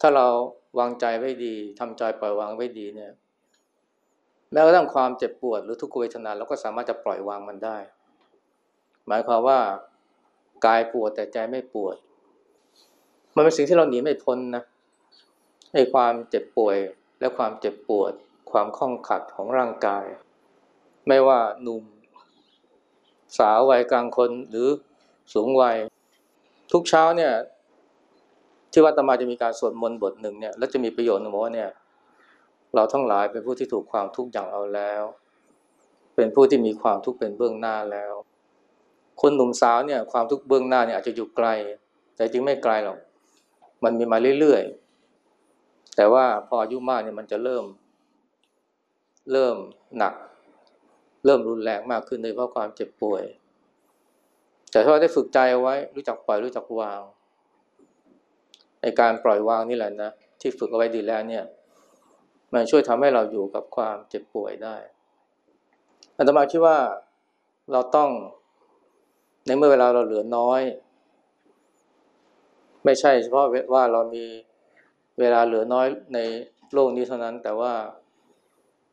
ถ้าเราวางใจไว้ดีทำใจปล่อยวางไว้ดีเนี่ย แม้กระทั่งความเจ็บปวดหรือทุกขเวทนาเราก็สามารถจะปล่อยวางมันได้ หมายความว่ากายปวดแต่ใจไม่ปวด มันเป็นสิ่งที่เราหนีไม่พ้นนะ ให้ความเจ็บป่วยและความเจ็บปวด ความข้องขัดของร่างกาย ไม่ว่าหนุ่ม สาววัยกลางคนหรือสูงวัย ทุกเช้าเนี่ยที่วัดตมาจะมีการสวดมนต์บทหนึ่งเนี่ยแล้วจะมีประโยชน์หนึ่งว่าเนี่ย เราทั้งหลายเป็นผู้ที่ถูกความทุกข์อย่างเอาแล้ว เป็นผู้ที่มีความทุกข์เป็นเบื้องหน้าแล้ว คนหนุ่มสาวเนี่ยความทุกข์เบื้องหน้าเนี่ยอาจจะอยู่ไกล แต่จริงไม่ไกลหรอกมันมีมาเรื่อยๆ แต่ว่าพออายุมากเนี่ยมันจะเริ่ม เริ่มหนัก เริ่มรุนแรงมากขึ้นโดยเพราะความเจ็บป่วย แต่ถ้าได้ฝึกใจเอาไว้ รู้จักปล่อยรู้จักวางในการปล่อยวางนี่แหละนะที่ฝึกเอาไว้ดีแล้วเนี่ย มันช่วยทำให้เราอยู่กับความเจ็บป่วยได้อาตมาคิดว่าเราต้องในเมื่อเวลาเราเหลือน้อย ไม่ใช่เฉพาะว่าเรามี เวลาเหลือน้อยในโลกนี้เท่านั้น แต่ว่า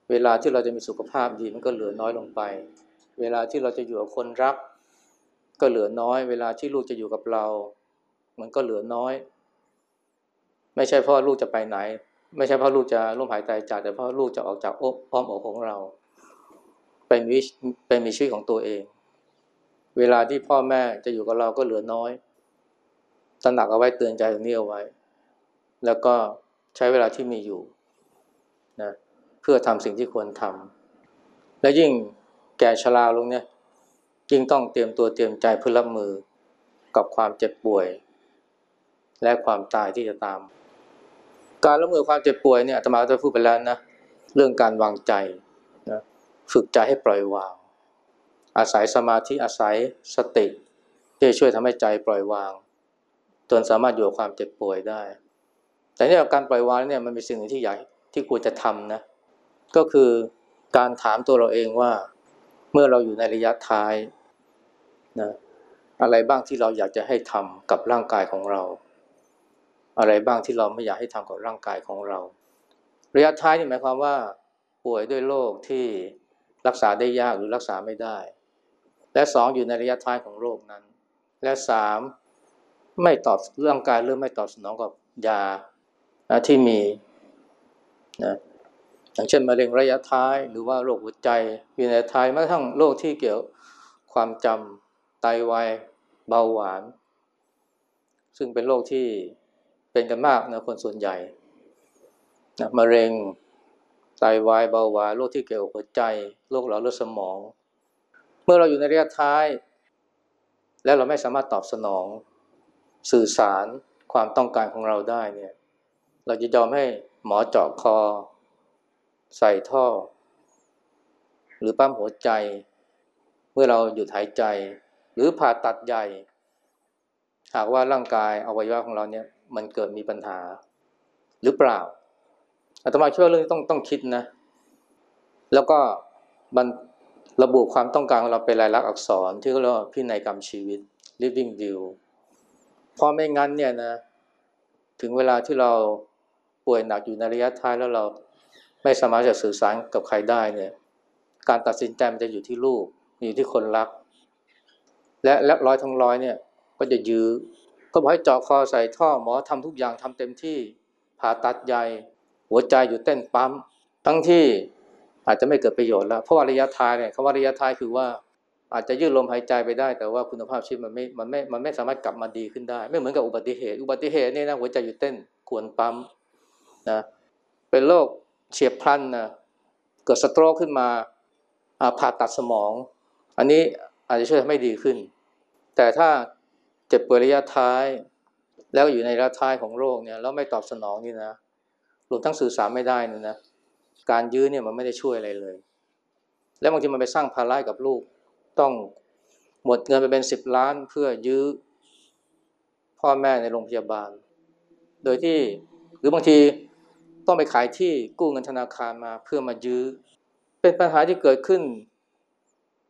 เวลาที่เราจะมีสุขภาพดีมันก็เหลือน้อยลงไป เวลาที่เราจะอยู่กับคนรัก ก็เหลือน้อย เวลาที่ลูกจะอยู่กับเรา มันก็เหลือน้อย ไม่ใช่เพราะลูกจะไปไหน ไม่ใช่เพราะลูกจะล้มหายตายจากแต่เพราะลูกจะออกจากอกอ้อมอกของเราเป็นวิเป็นมีชีวิตของตัวเอง เวลาที่พ่อแม่จะอยู่กับเราก็เหลือน้อยตระหนักเอาไว้เตือนใจตรงนี้เอาไว้ แล้วก็ใช้เวลาที่มีอยู่นะเพื่อทำสิ่งที่ควรทำและยิ่งแก่ชราลงเนี่ยยิ่งต้องเตรียมตัวเตรียมใจเพื่อรับมือกับความเจ็บป่วย และความตายที่จะตาม การรับมือความเจ็บป่วยเนี่ยอาตมาจะพูดไปแล้วนะเรื่องการวางใจนะฝึกใจให้ปล่อยวาง อาศัยสมาธิอาศัยสติที่ช่วยทำให้ใจปล่อยวาง จนสามารถอยู่กับความเจ็บป่วยได้ แต่เนี่ยการปล่อยวางเนี่ยมันมีสิ่งหนึ่งที่ใหญ่ที่ควรจะทำนะก็คือการถามตัวเราเองว่าเมื่อเราอยู่ในระยะท้ายนะอะไรบ้างที่เราอยากจะให้ทำกับร่างกายของเรา อะไรบ้างที่เราไม่อยากให้ทำกับร่างกายของเรา ระยะท้ายนี่หมายความว่า ป่วยด้วยโรคที่รักษาได้ยากหรือรักษาไม่ได้ และสองอยู่ในระยะท้ายของโรคนั้น และสามไม่ตอบร่างกายเริ่มไม่ตอบสนองกับยา ที่มีนะอย่างเช่นมะเร็งระยะท้าย หรือว่าโรคหัวใจอยู่ในท้ายแม้กระทั่งโรคที่เกี่ยวความจำไตวายเบาหวาน ซึ่งเป็นโรคที่เป็นกันมากนะคนส่วนใหญ่นะมะเร็งไตวายเบาหวานโรคที่เกี่ยวกับหัวใจโรคหลอดเลือดสมอง เมื่อเราอยู่ในระยะท้าย และเราไม่สามารถตอบสนองสื่อสารความต้องการของเราได้เนี่ย เราจะยอมให้หมอเจาะคอ ใส่ท่อ หรือปั๊มหัวใจ เมื่อเราหยุดหายใจ หรือผ่าตัดใหญ่ หากว่าร่างกายอวัยวะของเราเนี่ย มันเกิดมีปัญหา หรือเปล่าอาตมาเชื่อเรื่องต้องต้องคิดนะ แล้วก็มันระบุความต้องการของเราเป็นลายลักษณ์อักษรที่เขาเรียกว่าพินัยกรรมชีวิต living will เพราะไม่งั้นเนี่ยนะ ถึงเวลาที่เรา ป่วยหนักอยู่ในระยะท้ายแล้วเราไม่สามารถจะสื่อสารกับใครได้เนี่ยการตัดสินใจมันจะอยู่ที่ลูกอยู่ที่คนรัก และและร้อยทั้งร้อยเนี่ยก็จะยื้อก็บอกให้เจาะคอใส่ท่อหมอทำทุกอย่างทำเต็มที่ผ่าตัดใหญ่หัวใจอยู่เต้นปั๊มทั้งที่อาจจะไม่เกิดประโยชน์แล้วเพราะว่าระยะท้ายเนี่ยคำว่าระยะท้ายคือว่าอาจจะยืดลมหายใจไปได้ แต่ว่าคุณภาพชีวิตมันไม่มันไม่มันไม่สามารถกลับมาดีขึ้นได้ ไม่เหมือนกับอุบัติเหตุ อุบัติเหตุเนี่ยนะหัวใจอยู่เต้นควรปั๊ม นะเป็นโรคเฉียบพลันนะเกิดสโตรกขึ้นมาผ่าตัดสมอง อันนี้อาจจะช่วยทำให้ดีขึ้น แต่ถ้าเจ็บป่วยระยะท้าย แล้วอยู่ในระยะท้ายของโรคเนี่ยแล้วไม่ตอบสนองนี่นะรวมทั้งสื่อสารไม่ได้นี่นะการยื้อเนี่ยมันไม่ได้ช่วยอะไรเลย แล้วบางทีมันไปสร้างภาระกับลูกต้องหมดเงินไปเป็นสิบล้านเพื่อยื้อพ่อแม่ในโรงพยาบาล โดยที่หรือบางที ต้องไปขายที่กู้เงินธนาคารมาเพื่อมายื้อ เป็นปัญหาที่เกิดขึ้น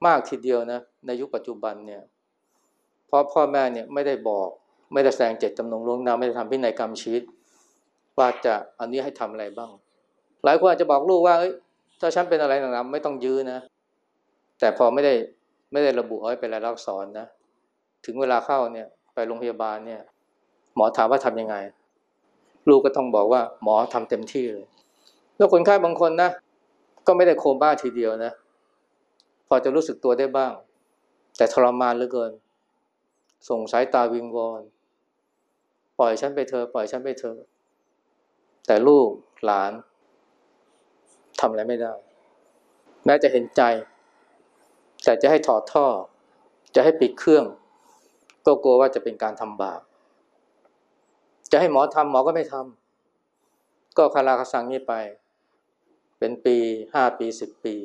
มากทีเดียวนะในยุคปัจจุบันเนี่ยเพราะพ่อแม่เนี่ยไม่ได้บอกไม่ได้แสดงเจตจำนงล่วงน้าไม่ได้ทำพินัยกรรมชีวิต ว่าจะอันนี้ให้ทำอะไรบ้าง หลายคนอาจจะบอกลูกว่าถ้าฉันเป็นอะไรต่างๆไม่ต้องยื้อนะ แต่พอไม่ได้ไม่ได้ระบุเอาไว้เป็นรายลักษณ์สอนนะ ถึงเวลาเข้าเนี่ยไปโรงพยาบาลเนี่ย หมอถามว่าทํำยังไง ลูกก็ต้องบอกว่าหมอทำเต็มที่เลย แล้วคนไข้บางคนนะ ก็ไม่ได้โคม่าทีเดียวนะ พอจะรู้สึกตัวได้บ้าง แต่ทรมานเหลือเกิน ส่งสายตาวิงวอนปล่อยฉันไปเธอ ปล่อยฉันไปเธอ แต่ลูกหลานทำอะไรไม่ได้ แม้จะเห็นใจ แต่จะให้ถอดท่อ จะให้ปิดเครื่อง ก็กลัวว่าจะเป็นการทำบาป จะให้หมอทำหมอก็ไม่ทำก็คาราคาซังนี้ไป เป็นปีห้าปีสิบปี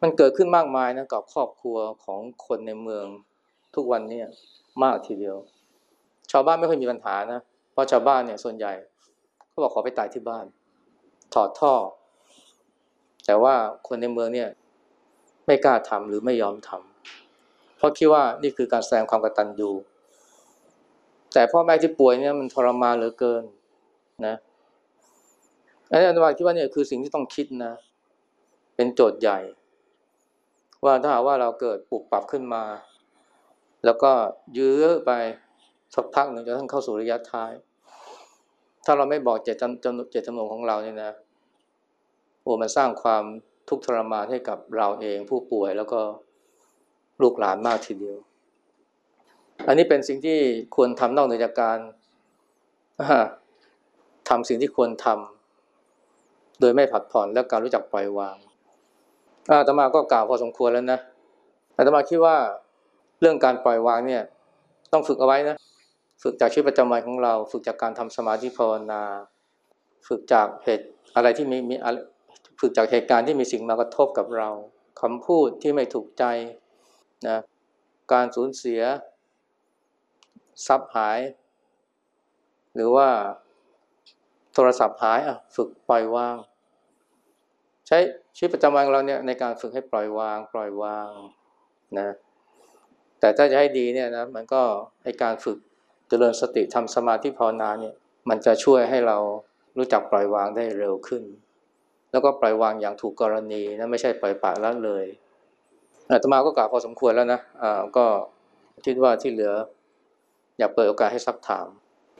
มันเกิดขึ้นมากมายนะกับครอบครัวของคนในเมืองทุกวันนี้มากทีเดียว ชาวบ้านไม่ค่อยมีปัญหานะ เพราะชาวบ้านเนี่ยส่วนใหญ่เขาบอกขอไปตายที่บ้าน ถอดท่อ แต่ว่าคนในเมืองเนี่ยไม่กล้าทำหรือไม่ยอมทำเพราะคิดว่านี่คือการแสดงความกตัญญู แต่พ่อแม่ที่ป่วยเนี่ยมันทรมานเหลือเกินนะอันนี้อาจารย์คิดว่าเนี่ยคือสิ่งที่ต้องคิดนะ เป็นโจทย์ใหญ่ ว่าถ้าหากว่าเราเกิดปรับปรับขึ้นมา แล้วก็ยื้อไปสักพักหนึ่งจนทั้งเข้าสู่ระยะท้าย ถ้าเราไม่บอกเจตจำจำเจตจำนงของเราเนี่ยนะโอ้มันสร้างความทุกข์ทรมานให้กับเราเองผู้ป่วยแล้วก็ลูกหลานมากทีเดียว อันนี้เป็นสิ่งที่ควรทำนอกเหนือจากการทำสิ่งที่ควรทำโดยไม่ผัดผ่อนและการรู้จักปล่อยวางอาตมาก็กล่าวพอสมควรแล้วนะอาตมาคิดว่าเรื่องการปล่อยวางเนี่ย ต้องฝึกเอาไว้นะ ฝึกจากชีวิตประจำวันของเรา ฝึกจากการทำสมาธิภาวนา ฝึกจากเหตุอะไรที่มีมีอะไรฝึกจากเหตุการณ์ที่มีสิ่งมากระทบกับเราคำพูดที่ไม่ถูกใจนะการสูญเสีย ทรัพย์หาย หรือว่าโทรศัพท์หายอะฝึกปล่อยวาง ใช้ชีวิตประจำวันเราเนี่ยในการฝึกให้ปล่อยวาง ปล่อยวางนะ แต่ถ้าจะให้ดีเนี่ยนะมันก็ให้การฝึกเจริญสติทำสมาธิภาวนาเนี่ยมันจะช่วยให้เรารู้จักปล่อยวางได้เร็วขึ้น แล้วก็ปล่อยวางอย่างถูกกรณีนะไม่ใช่ปล่อยปละละเลยอาตมาก็กล่าวพอสมควรแล้วนะอ่าก็คิดว่าที่เหลือ อยากเปิดโอกาสให้ซักถาม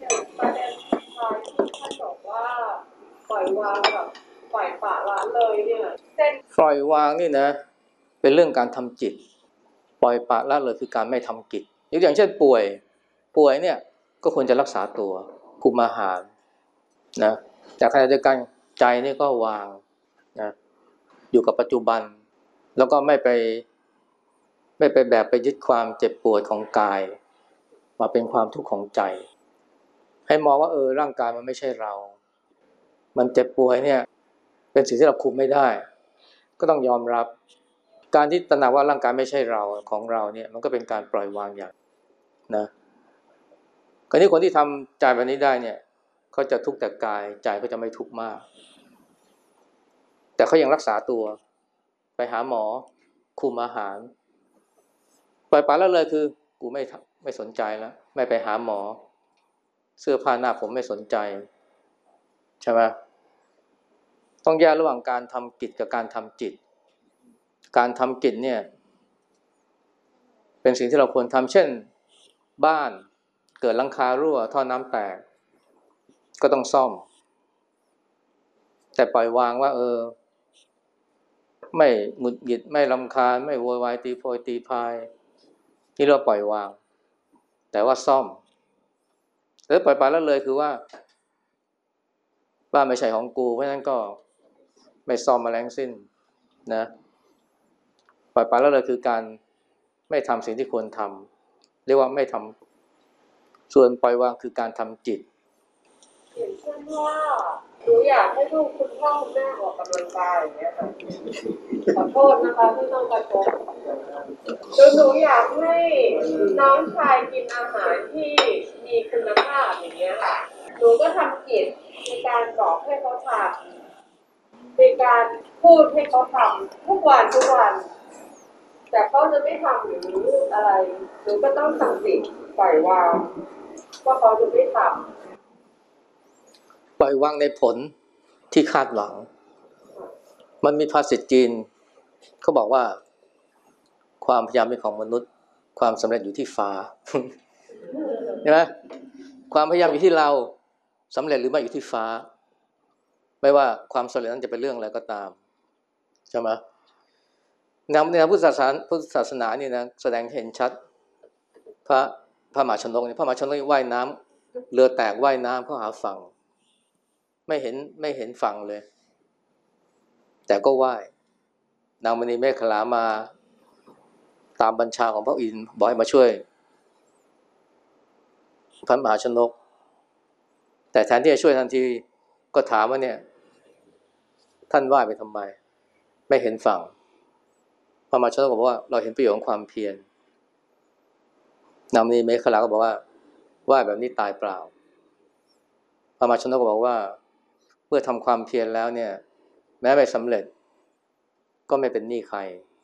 อย่างประเด็นสุดท้ายที่ท่านบอกว่าปล่อยวางแบบปล่อยปละละเลยเนี่ยเส้นปล่อยวางนี่นะ เป็นเรื่องการทำจิต ปล่อยปละละเลยคือการไม่ทำกิจยกอย่างเช่นป่วย ป่วยเนี่ยก็ควรจะรักษาตัวคุมอาหารนะจากขณะเดียวกันใจนี่ก็วางนะอยู่กับปัจจุบัน แล้วก็ไม่ไป ไม่ไปแบบไปยึดความเจ็บปวดของกาย มาเป็นความทุกข์ของใจ ให้มองว่าเออร่างกายมันไม่ใช่เรา มันเจ็บป่วยเนี่ย เป็นสิ่งที่เราคุมไม่ได้ ก็ต้องยอมรับ การที่ตระหนักว่าร่างกายไม่ใช่เราของเราเนี่ย มันก็เป็นการปล่อยวางอย่างนะคราวนี้คนที่ทำใจแบบนี้ได้เนี่ยเขาจะทุกข์แต่กายใจก็จะไม่ทุกข์มาก แต่เขายังรักษาตัว ไปหาหมอคุมอาหาร ปล่อยปละละเลยคือ กูไม่ท ไม่สนใจแล้ว ไม่ไปหาหมอ เสื้อผ้าหน้าผมไม่สนใจ ใช่ไหมต้องแยกระหว่างการทำกิจกับการทำจิต การทำกิจเนี่ย เป็นสิ่งที่เราควรทำเช่น บ้านเกิดลังคารั่ว ท่อน้ำแตก ก็ต้องซ่อม แต่ปล่อยวางว่า เออ ไม่หงุดหงิดไม่ลำคาญ ไม่โวยวายตีโพยตีพายนี่เราปล่อยวาง แต่ว่าซ่อม แล้วปล่อยปละละเลยคือว่า บ้านไม่ใช่ของกูเพราะฉะนั้นก็ไม่ซ่อมมาแรงสิ้นนะ ปล่อยปละละเลยคือการไม่ทำสิ่งที่ควรทำเรียกว่าไม่ทำส่วนปล่อยวางคือการทำจิตอย่างเช่นว่าหนูอยากให้ลูกคุณพ่อคุณแม่ออกกำลังกายอย่างเงี้ยค่ะขอโทษนะคะที่ต้องกระทบ หรือหนูอยากให้น้องชายกินอาหารที่มีคุณภาพอย่างเงี้ยค่ะ หนูก็ทำกิจในการบอกให้เขาทำในการพูดให้เขาทำทุกวันทุกวัน แต่เขาจะไม่ทำหรืออะไร หนูก็ต้องสั่งสิปล่อยวางว่าเขาจะไม่ทำปล่อยวางในผลที่คาดหวัง มันมีภาษิตจีนเขาบอกว่า ความพยายามเป็นของมนุษย์ ความสำเร็จอยู่ที่ฟ้าใช่ไหมความพยายามอยู่ที่เราสำเร็จหรือไม่อยู่ที่ฟ้า ไม่ว่าความสำเร็จนั้นจะเป็นเรื่องอะไรก็ตามใช่ไหมในในทางพุทธศาสนาพุทธศาสนานี่ยนะแสดงเห็นชัด พระพระมหาชนกเนี่ยพระมหาชนกว่ายน้ำเรือแตกว่ายน้ำเข้าหาฝั่ง ไม่เห็นไม่เห็นฝั่งเลย แต่ก็ว่ายนางมณีเมฆขลามา ตามบัญชาของพระอินทร์บอกให้มาช่วยพระมหาชนก แต่แทนที่จะช่วยทันทีก็ถามว่าเนี่ย ท่านว่ายไปทำไม ไม่เห็นฝั่งพระมหาชนกบอกว่าเราเห็นประโยชน์ของความเพียรนางมณีเมฆลาก็บอกว่าว่ายแบบนี้ตายเปล่าพระมหาชนกก็บอกว่า เมื่อทำความเพียรแล้วเนี่ย แม้ไม่สำเร็จ ก็ไม่เป็นหนี้ใคร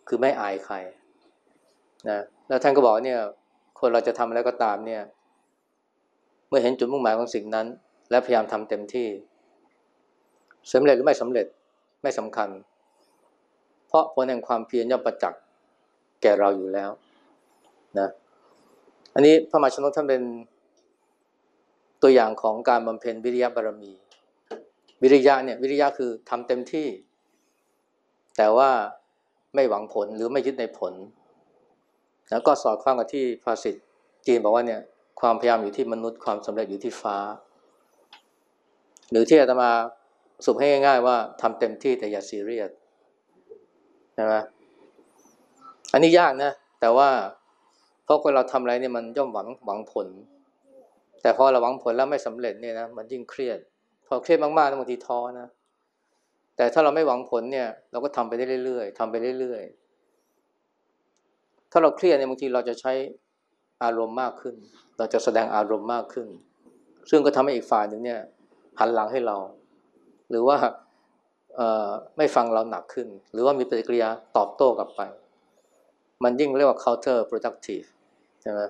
คือไม่อายใคร นะแล้วท่านก็บอกเนี่ย คนเราจะทำอะไรก็ตามเนี่ย เมื่อเห็นจุดมุ่งหมายของสิ่งนั้น และพยายามทำเต็มที่สำเร็จหรือไม่สำเร็จไม่สำคัญ เพราะผลแห่งความเพียรย่อมประจักษ์แก่เราอยู่แล้วนะอันนี้พระมหาชนกท่านเป็นตัวอย่างของการบำเพ็ญวิริยะบารมี วิริยะเนี่ยวิริยะคือทำเต็มที่ แต่ว่าไม่หวังผลหรือไม่ยึดในผล แล้วก็สอดคล้องกับที่ภาษิตจีนบอกว่าเนี่ยความพยายามอยู่ที่มนุษย์ความสำเร็จอยู่ที่ฟ้า หรือที่อาตมาสรุปให้ง่าย ๆ ว่าทำเต็มที่แต่อย่าซีเรียสใช่ไหมอันนี้ยากนะ แต่ว่าเพราะคนเราทำอะไรเนี่ยมันย่อมหวังหวังผล แต่พอเราหวังผลแล้วไม่สำเร็จเนี่ยนะมันยิ่งเครียด พอเครียดมากๆบางทีท้อนะแต่ถ้าเราไม่หวังผลเนี่ย เราก็ทำไปได้เรื่อยๆทำไปเรื่อยๆ ถ้าเราเครียดเนี่ยบางทีเราจะใช้อารมณ์มากขึ้น เราจะแสดงอารมณ์มากขึ้น ซึ่งก็ทำให้อีกฝ่ายหนึ่งเนี่ยหันหลังให้เรา หรือว่าไม่ฟังเราหนักขึ้น หรือว่ามีปฏิกิริยาตอบโต้กลับไป มันยิ่งเรียกว่า counter productive ใช่ไหม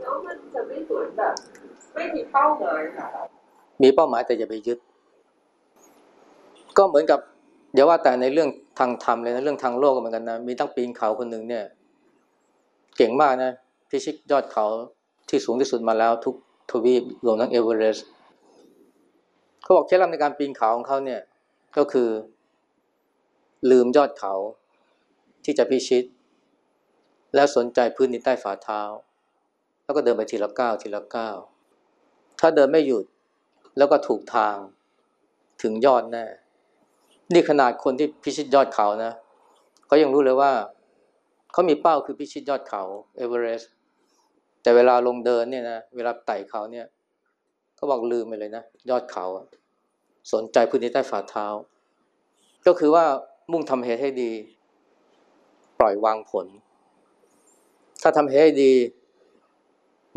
แล้วมันจะไม่เหมือนแบบไม่มีเป้าหมายค่ะมีเป้าหมายแต่อย่าไปยึด ก็เหมือนกับอย่าว่าแต่ในเรื่องทางธรรมเลยนะเรื่องทางโลกก็เหมือนกันนะ มีตั้งปีนเขาคนหนึ่งเนี่ย เก่งมากนะพิชิตยอดเขาที่สูงที่สุดมาแล้วทุกทวีปรวมทั้งเอเวอเรสต์เขาบอกเคล็ดลับในการปีนเขาของเขาเนี่ยก็คือลืมยอดเขาที่จะพิชิต แล้วสนใจพื้นดินใต้ฝ่าเท้า แล้วก็เดินไปทีละก้าวทีละก้าวถ้าเดินไม่หยุดแล้วก็ถูกทางถึงยอดแน่นี่ขนาดคนที่พิชิตยอดเขานะเขายังรู้เลยว่า เขามีเป้าคือพิชิตยอดเขาเอเวอเรสต์แต่เวลาลงเดินเนี่ยนะเวลาไต่เขาเนี่ยเขาบอกลืมไปเลยนะ ยอดเขาสนใจพื้นที่ใต้ฝ่าเท้า ก็คือว่ามุ่งทำเหตุให้ดี ปล่อยวางผล ถ้าทำเหตุให้ดี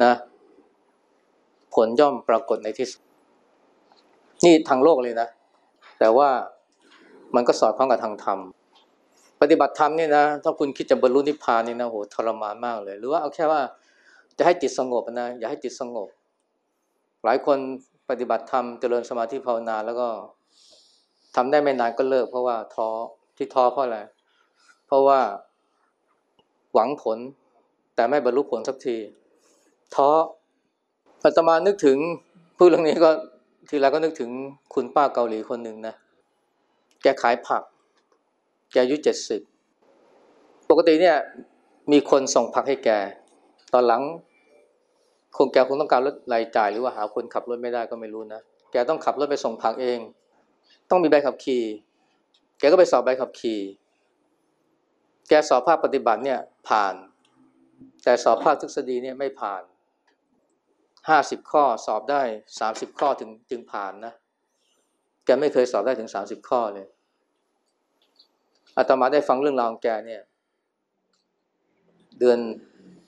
นะ ผลย่อมปรากฏในที่สุดนี่ทางโลกเลยนะ แต่ว่ามันก็สอดคล้องกับทางธรรม ปฏิบัติธรรมเนี่ยนะถ้าคุณคิดจะบรรลุนิพพานนี่นะโหทรมานมากเลย หรือว่าเอาแค่ว่าจะให้จิตสงบนะอย่าให้จิตสงบ หลายคนปฏิบัติธรรมเจริญสมาธิภาวนาแล้วก็ทำได้ไม่นานก็เลิก เพราะว่าท้อที่ท้อเพราะอะไรเพราะว่าหวังผลแต่ไม่บรรลุผลสักทีท้ออาตมานึกถึงพูดเรื่องนี้ก็ทีไรก็นึกถึงคุณป้าเกาหลีคนหนึ่งนะแกขายผัก แกอายุเจ็ดสิบปกติเนี่ยมีคนส่งผักให้แก ตอนหลังคงแกคงต้องการลดรายจ่ายหรือว่าหาคนขับรถไม่ได้ก็ไม่รู้นะ แกต้องขับรถไปส่งผักเอง ต้องมีใบขับขี่ แกก็ไปสอบใบขับขี่ แกสอบภาคปฏิบัติเนี่ยผ่าน แต่สอบภาคทฤษฎีเนี่ยไม่ผ่านห้าสิบข้อสอบได้สามสิบข้อถึงจึงผ่านนะ แกไม่เคยสอบได้ถึงสามสิบข้อเลย อาตมาได้ฟังเรื่องราวของแกเนี่ย เดือน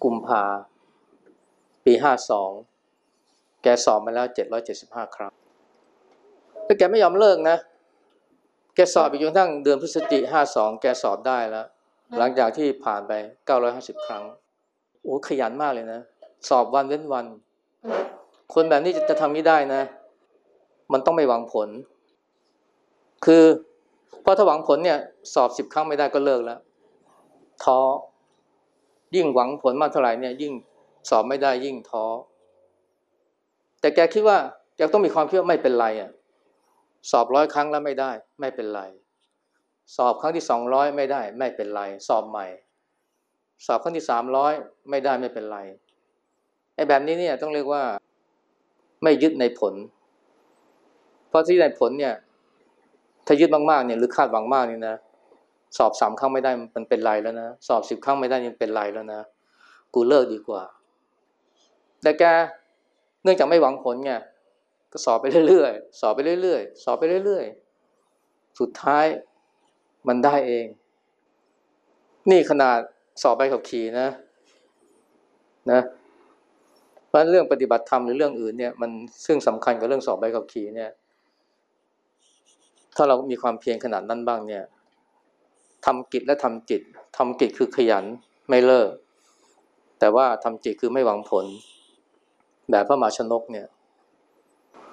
กุมภาปีห้าสองแกสอบมาแล้วเจ็ดร้อยเจ็ดสิบห้าครั้งแต่แกไม่ยอมเลิกนะ แกสอบไปจนทั่งเดือนพฤศจิกห้าสองแกสอบได้แล้ว หลังจากที่ผ่านไปเก้าร้อยห้าสิบครั้งโอ้ขยันมากเลยนะ สอบวันเว้นวัน คนแบบนี้จะจะทำไม่ได้นะ มันต้องไม่หวังผล คือ เพราะถ้าหวังผลเนี่ยสอบสิบครั้งไม่ได้ก็เลิกแล้วท้อยิ่งหวังผลมากเท่าไหร่เนี่ยยิ่งสอบไม่ได้ยิ่งท้อแต่แกคิดว่าแกต้องมีความคิดว่าไม่เป็นไรอะสอบร้อยครั้งแล้วไม่ได้ ไม่เป็นไร สอบครั้งที่สองร้อยไม่ได้ ไม่เป็นไร สอบใหม่ สอบครั้งที่สามร้อยไม่ได้ไม่เป็นไรไอ้แบบนี้เนี่ยต้องเรียกว่าไม่ยึดในผล เพราะที่ในผลเนี่ย ถ้ายึดมากๆเนี่ยหรือคาดหวังมากนี่นะ สอบสามครั้งไม่ได้มันเป็นไรแล้วนะ สอบสิบครั้งไม่ได้ยังเป็นไรแล้วนะ กูเลิกดีกว่า แต่แกเนื่องจากไม่หวังผลไงก็สอบไปเรื่อยๆ สอบไปเรื่อยๆ สอบไปเรื่อยๆ สุดท้ายมันได้เอง นี่ขนาดสอบใบขับขี่นะ นะเพราะเรื่องปฏิบัติธรรมหรือเรื่องอื่นเนี่ยมันซึ่งสำคัญกับเรื่องสอบใบขับขี่เนี่ย ถ้าเรามีความเพียรขนาดนั้นบ้างเนี่ยทำกิจและทำจิตทำกิจคือขยันไม่เลิก แต่ว่าทำจิตคือไม่หวังผล แบบพระมหาชนกเนี่ย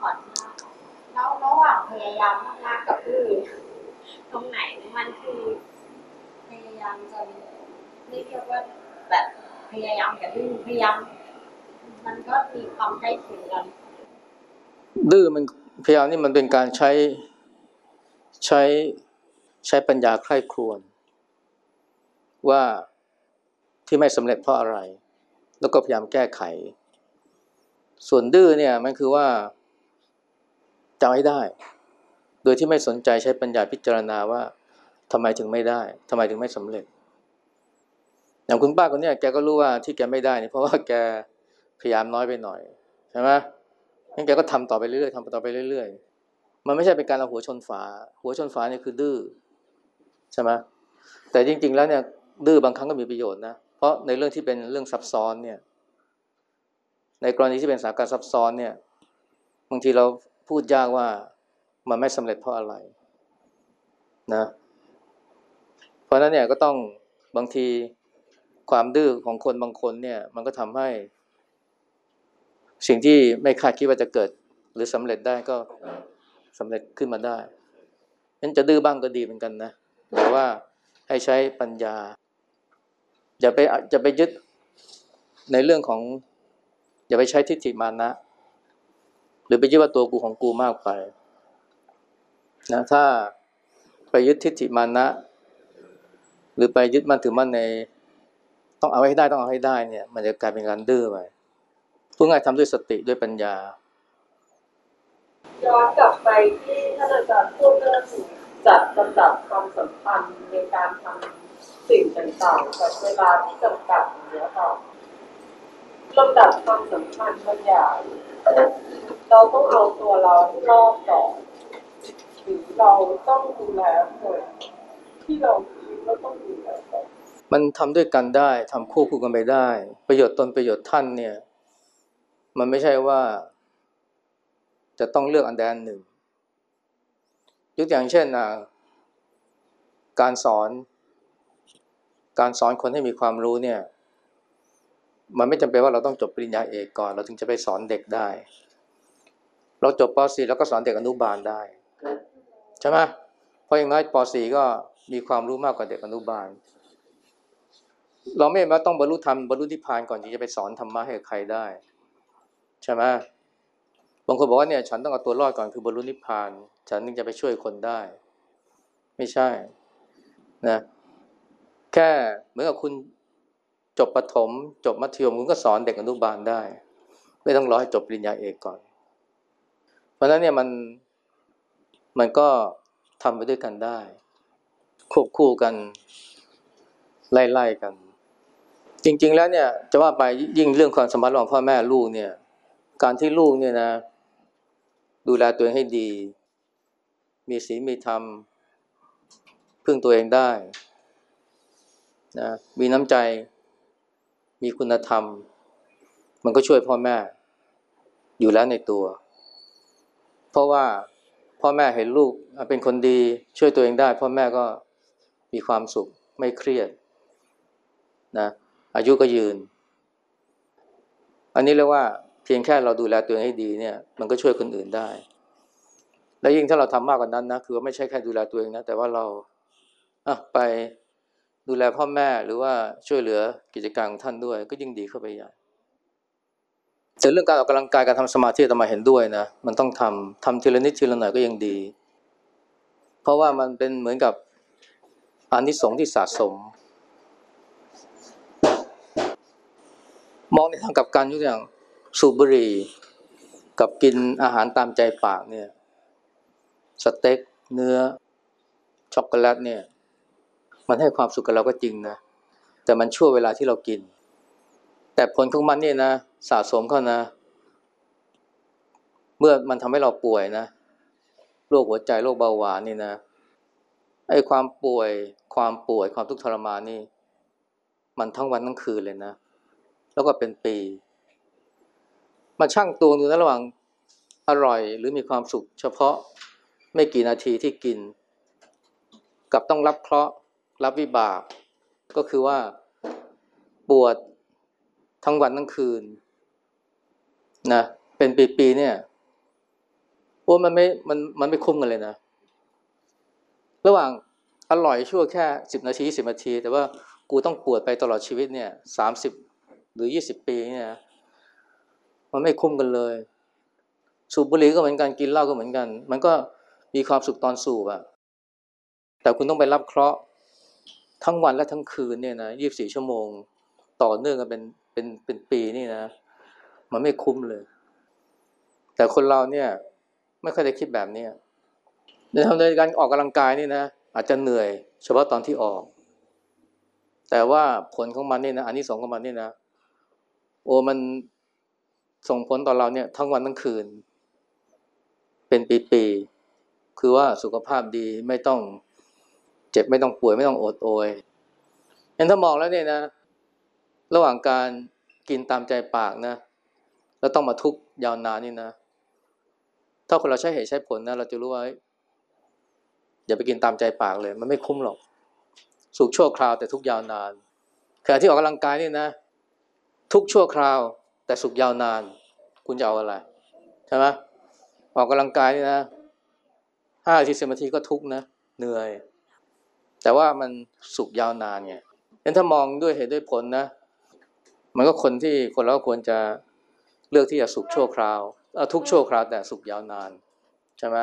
ขอแล้วระหว่างพยายามมากๆกับอื่นตรงไหนมันคือพยายามจะไม่เรียกว่าแบบพยายามกับอื่นพยายามมันก็มีความใกล้เคียงกันดื้อมันพยายามนี่มันเป็นการใช้ ใช้ใช้ปัญญาใคร่ครวญว่าที่ไม่สำเร็จเพราะอะไร แล้วก็พยายามแก้ไข ส่วนดื้อเนี่ยมันคือว่าจำให้ได้ โดยที่ไม่สนใจใช้ปัญญาพิจารณาว่าทำไมถึงไม่ได้ทำไมถึงไม่สำเร็จอย่างคุณป้าคนนี้แกก็รู้ว่าที่แกไม่ได้นี่เพราะว่าแกพยายามน้อยไปหน่อยใช่ไหมงั้นแกก็ทำต่อไปเรื่อยๆทำต่อไปเรื่อยๆ มันไม่ใช่เป็นการเอาหัวชนฝา หัวชนฝาเนี่ยคือดื้อใช่ไหมแต่จริง ๆ แล้วเนี่ย ดื้อบางครั้งก็มีประโยชน์นะ เพราะในเรื่องที่เป็นเรื่องซับซ้อนเนี่ย ในกรณีที่เป็นสถานการณ์ซับซ้อนเนี่ย บางทีเราพูดยากว่ามันไม่สำเร็จเพราะอะไรนะ เพราะฉะนั้นเนี่ยก็ต้องบางทีความดื้อของคนบางคนเนี่ย มันก็ทำให้ สิ่งที่ไม่คาดคิดว่าจะเกิด หรือสำเร็จได้ก็ สำเร็จขึ้นมาได้นั้นจะดื้อบ้างก็ดีเหมือนกันนะแต่ว่าให้ใช้ปัญญา อย่าไปจะไปยึดในเรื่องของ อย่าไปใช้ทิฏฐิมานะ หรือไปยึดว่าตัวกูของกูมากไปนะถ้าไปยึดทิฏฐิมานะ หรือไปยึดมั่นถือมั่นใน ต้องเอาให้ได้ต้องเอาให้ได้เนี่ย มันจะกลายเป็นการดื้อไปพูดง่ายทำด้วยสติด้วยปัญญา ย้อนกลับไปที่ท่านอาจารย์พูดเรื่องจัดลำดับความสำคัญในการทำสิ่งต่างๆกับเวลาที่จำกัดอย่างนี้ยค่ะลำดับความสำคัญบางอย่างเราต้องเอาตัวเราให้รอดก่อนหรือเราต้องดูแลคนที่เราคิดว่าต้องดูแลก่อนมันทำด้วยกันได้ทำคู่คู่กันไปได้ ประโยชน์ตนประโยชน์ท่านเนี่ย มันไม่ใช่ว่า จะต้องเลือกอันใดอันหนึ่ง ยกอย่างเช่นนะการสอน การสอนคนให้มีความรู้เนี่ย มันไม่จำเป็นว่าเราต้องจบปริญญาเอกก่อน เราถึงจะไปสอนเด็กได้ เราจบป .4 แล้วก็สอนเด็กอนุบาลได้ใช่ไหมเพราะอย่างน้อยป .4 ก็มีความรู้มากกว่าเด็กอนุบาล เราไม่มาต้องบรรลุธรรมบรรลุนิพพานก่อนที่จะไปสอนธรรมะให้ใครได้ ใช่ไหม บางคนบอกว่าเนี่ยฉันต้องเอาตัวรอดก่อนคือบรรลุนิพพาน ฉันถึงจะไปช่วยคนได้ ไม่ใช่นะแค่เหมือนกับคุณจบประถม จบมัธยมคุณก็สอนเด็กอนุบาลได้ ไม่ต้องรอให้จบปริญญาเอกก่อน เพราะนั้นเนี่ยมันมันก็ทำไปด้วยกันได้ ควบคู่กัน ไล่ๆกัน จริง ๆ แล้วเนี่ย จะว่าไปยิ่งเรื่องความสมพันธ์ระหว่างพ่อแม่ลูกเนี่ย การที่ลูกเนี่ยนะ ดูแลตัวเองให้ดี มีศีลมีธรรม พึ่งตัวเองได้นะมีน้ำใจ มีคุณธรรม มันก็ช่วยพ่อแม่ อยู่แล้วในตัว เพราะว่าพ่อแม่เห็นลูกเป็นคนดีช่วยตัวเองได้ พ่อแม่ก็มีความสุขไม่เครียดนะอายุก็ยืน อันนี้เรียกว่า เพียงแค่เราดูแลตัวเองให้ดีเนี่ย มันก็ช่วยคนอื่นได้ และยิ่งถ้าเราทำมากกว่านั้นนะคือว่าไม่ใช่แค่ดูแลตัวเองนะแต่ว่าเราอะไปดูแลพ่อแม่หรือว่าช่วยเหลือกิจการของท่านด้วย ก็ยิ่งดีเข้าไปใหญ่แต่เรื่องการออกกำลังกายการทำสมาธิธรรมาเห็นด้วยนะมันต้องทำทำทีละนิดทีละหน่อยก็ยังดี เพราะว่ามันเป็นเหมือนกับอานิสงส์ที่สะสม มองในทางกับกันทุกอย่าง สูบบุหรี่กับกินอาหารตามใจปากเนี่ยสเต็กเนื้อช็อกโกแลตเนี่ย มันให้ความสุขกับเราก็จริงนะ แต่มันชั่วเวลาที่เรากิน แต่ผลของมันเนี่ยนะสะสมเข้านะ เมื่อมันทำให้เราป่วยนะโรคหัวใจโรคเบาหวานนี่นะไอ้ความป่วยความป่วยความทุกข์ทรมานนี่ มันทั้งวันทั้งคืนเลยนะ แล้วก็เป็นปี มาชั่งตวงดูนะระหว่างอร่อยหรือมีความสุข เฉพาะไม่กี่นาทีที่กิน กับต้องรับเคราะห์รับวิบาก ก็คือว่าปวดทั้งวันทั้งคืนนะเป็นปีๆเนี่ยโอ้มันไม่มันมันไม่คุ้มกันเลยนะ ระหว่างอร่อยชั่วแค่สิบนาทีสิบนาที แต่ว่ากูต้องปวดไปตลอดชีวิตเนี่ยสามสิบหรือยี่สิบปีเนี่ย มันไม่คุ้มกันเลย สูบบุหรี่ก็เหมือนกันกินเหล้าก็เหมือนกัน มันก็มีความสุขตอนสูบอะแต่คุณต้องไปรับเคราะห์ทั้งวันและทั้งคืนเนี่ยนะยี่บสี่ชั่วโมง ต่อเนื่องกันเป็นเป็นเป็นปีนี่นะ มันไม่คุ้มเลย แต่คนเราเนี่ยไม่ค่อยได้คิดแบบเนี้ในทำในการออกกำลังกายนี่นะอาจจะเหนื่อยเฉพาะตอนที่ออก แต่ว่าผลของมันนี่นะอันนี้สองของมันนี่นะ โอ้มัน ส่งผลต่อเราเนี่ยทั้งวันทั้งคืน เป็นปีๆคือว่าสุขภาพดีไม่ต้องเจ็บไม่ต้องป่วยไม่ต้องอดโอยเห็นถ้ามองแล้วเนี่ยนะ ระหว่างการกินตามใจปากนะ แล้วต้องมาทุกยาวนานนี่นะ ถ้าคนเราใช้เหตุใช้ผลนะ เราจะรู้ว่าอย่าไปกินตามใจปากเลย มันไม่คุ้มหรอก สุขชั่วคราวแต่ทุกยาวนานขณะที่ออกกำลังกายนี่นะ ทุกชั่วคราว แต่สุขยาวนาน คุณจะเอาอะไรใช่ไหมออกกำลังกายนี่นะห้านาทีสิบนาทีก็ทุกนะ เหนื่อย แต่ว่ามันสุขยาวนานไงงั้นถ้ามองด้วยเหตุด้วยผลนะ มันก็คนที่คนเราก็ควรจะเลือกที่จะสุขชั่วคราวเออทุกชั่วคราวแต่สุขยาวนานใช่ไหม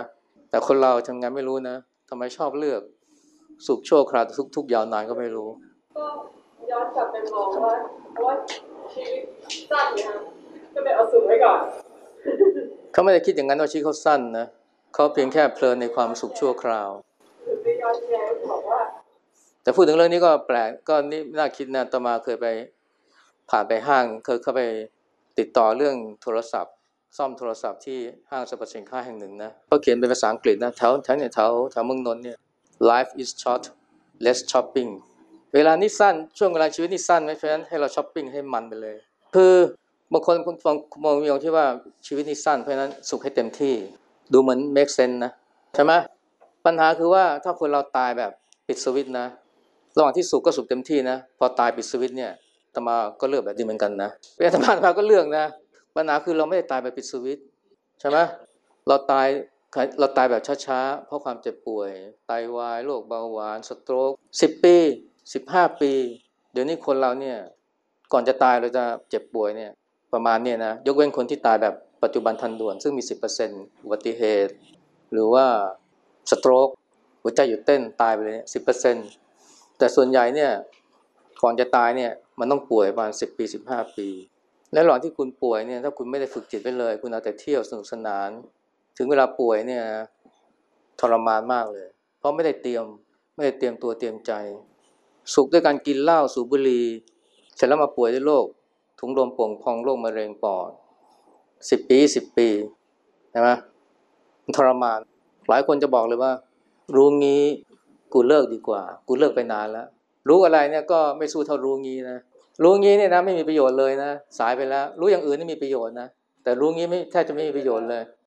แต่คนเราทำงานไม่รู้นะทำไมชอบเลือกสุขชั่วคราวแต่ทุกทุกยาวนานก็ไม่รู้ ก็ย้อนกลับไปมองว่าเพราะว่า ชีวิตสั้นนะคะก็เลยเอาสูงไว้ก่อน เขาไม่ได้คิดอย่างนั้นว่าชีวิตเขาสั้นนะเขาเพียงแค่เพลินในความสุขชั่วคราวแย้งบอกว่าแต่พูดถึงเรื่องนี้ก็แปลกก็นี่น่าคิดนะตมาเคยไปผ่านไปห้างเคยเข้าไปติดต่อเรื่องโทรศัพท์ ซ่อมโทรศัพท์ที่ห้างสรรพสินค้าแห่งหนึ่งนะเขาเขียนเป็นภาษาอังกฤษนะแถวแถวเนี่ยแถวแถวเมืองนนท์เนี่ย life is short let's shopping เวลานี้สั้นช่วงเวลาชีวิตนี่สั้นไหมเพราะฉะนั้นให้เราช้อปปิ้งให้มันไปเลย คือบางคนบางบางมองมีองที่ว่าชีวิตนี่สั้นเพราะฉะนั้นสุขให้เต็มที่ดูเหมือน make sense นะใช่ไหมปัญหาคือว่าถ้าคนเราตายแบบปิดสวิตชนะระหว่างที่สุขก็สุขเต็มที่นะพอตายปิดสวิตเนี่ยอาตมาก็เลือกแบบนี้เหมือนกันนะเป็นอาตมาอาตมาก็เลือกนะปัญหาคือเราไม่ได้ตายแบบปิดสวิตใช่ไหมเราตายเราตายแบบช้าๆเพราะความเจ็บป่วยไตวายโรคเบาหวานสโตรกสิบปี สิบห้าปี เดี๋ยวนี้คนเราเนี่ย ก่อนจะตายเราจะเจ็บป่วยเนี่ย ประมาณเนี่ยนะ ยกเว้นคนที่ตายแบบปัจจุบันทันด่วน ซึ่งมีสิบเปอร์เซ็นต์อุบัติเหตุ หรือว่าสโตรกหัวใจหยุดเต้นตายไปเลยสิบเปอร์เซ็นต์แต่ส่วนใหญ่เนี่ย ก่อนจะตายเนี่ย มันต้องป่วยประมาณสิบปีสิบห้าปี และหว่างที่คุณป่วยเนี่ย ถ้าคุณไม่ได้ฝึกจิตไว้เลย คุณเอาแต่เที่ยวสนุกสนาน ถึงเวลาป่วยเนี่ยทรมานมากเลย เพราะไม่ได้เตรียมไม่ได้เตรียมตัวเตรียมใจ สุขด้วยการกินเหล้าสูบบุหรี่เสร็จแล้วมาป่วยด้วยโรคถุงลมโป่งพองโรคมะเร็งปอดสิบปีสิบปีใช่ไหมทรมาน หลายคนจะบอกเลยว่า รู้งี้กูเลิกดีกว่า กูเลิกไปนานแล้ว รู้อะไรเนี่ยก็ไม่สู้เท่ารู้งี้นะรู้งี้เนี่ยนะไม่มีประโยชน์เลยนะ สายไปแล้ว รู้อย่างอื่นนี่มีประโยชน์นะแต่รู้งี้ไม่แทบจะไม่มีประโยชน์เลย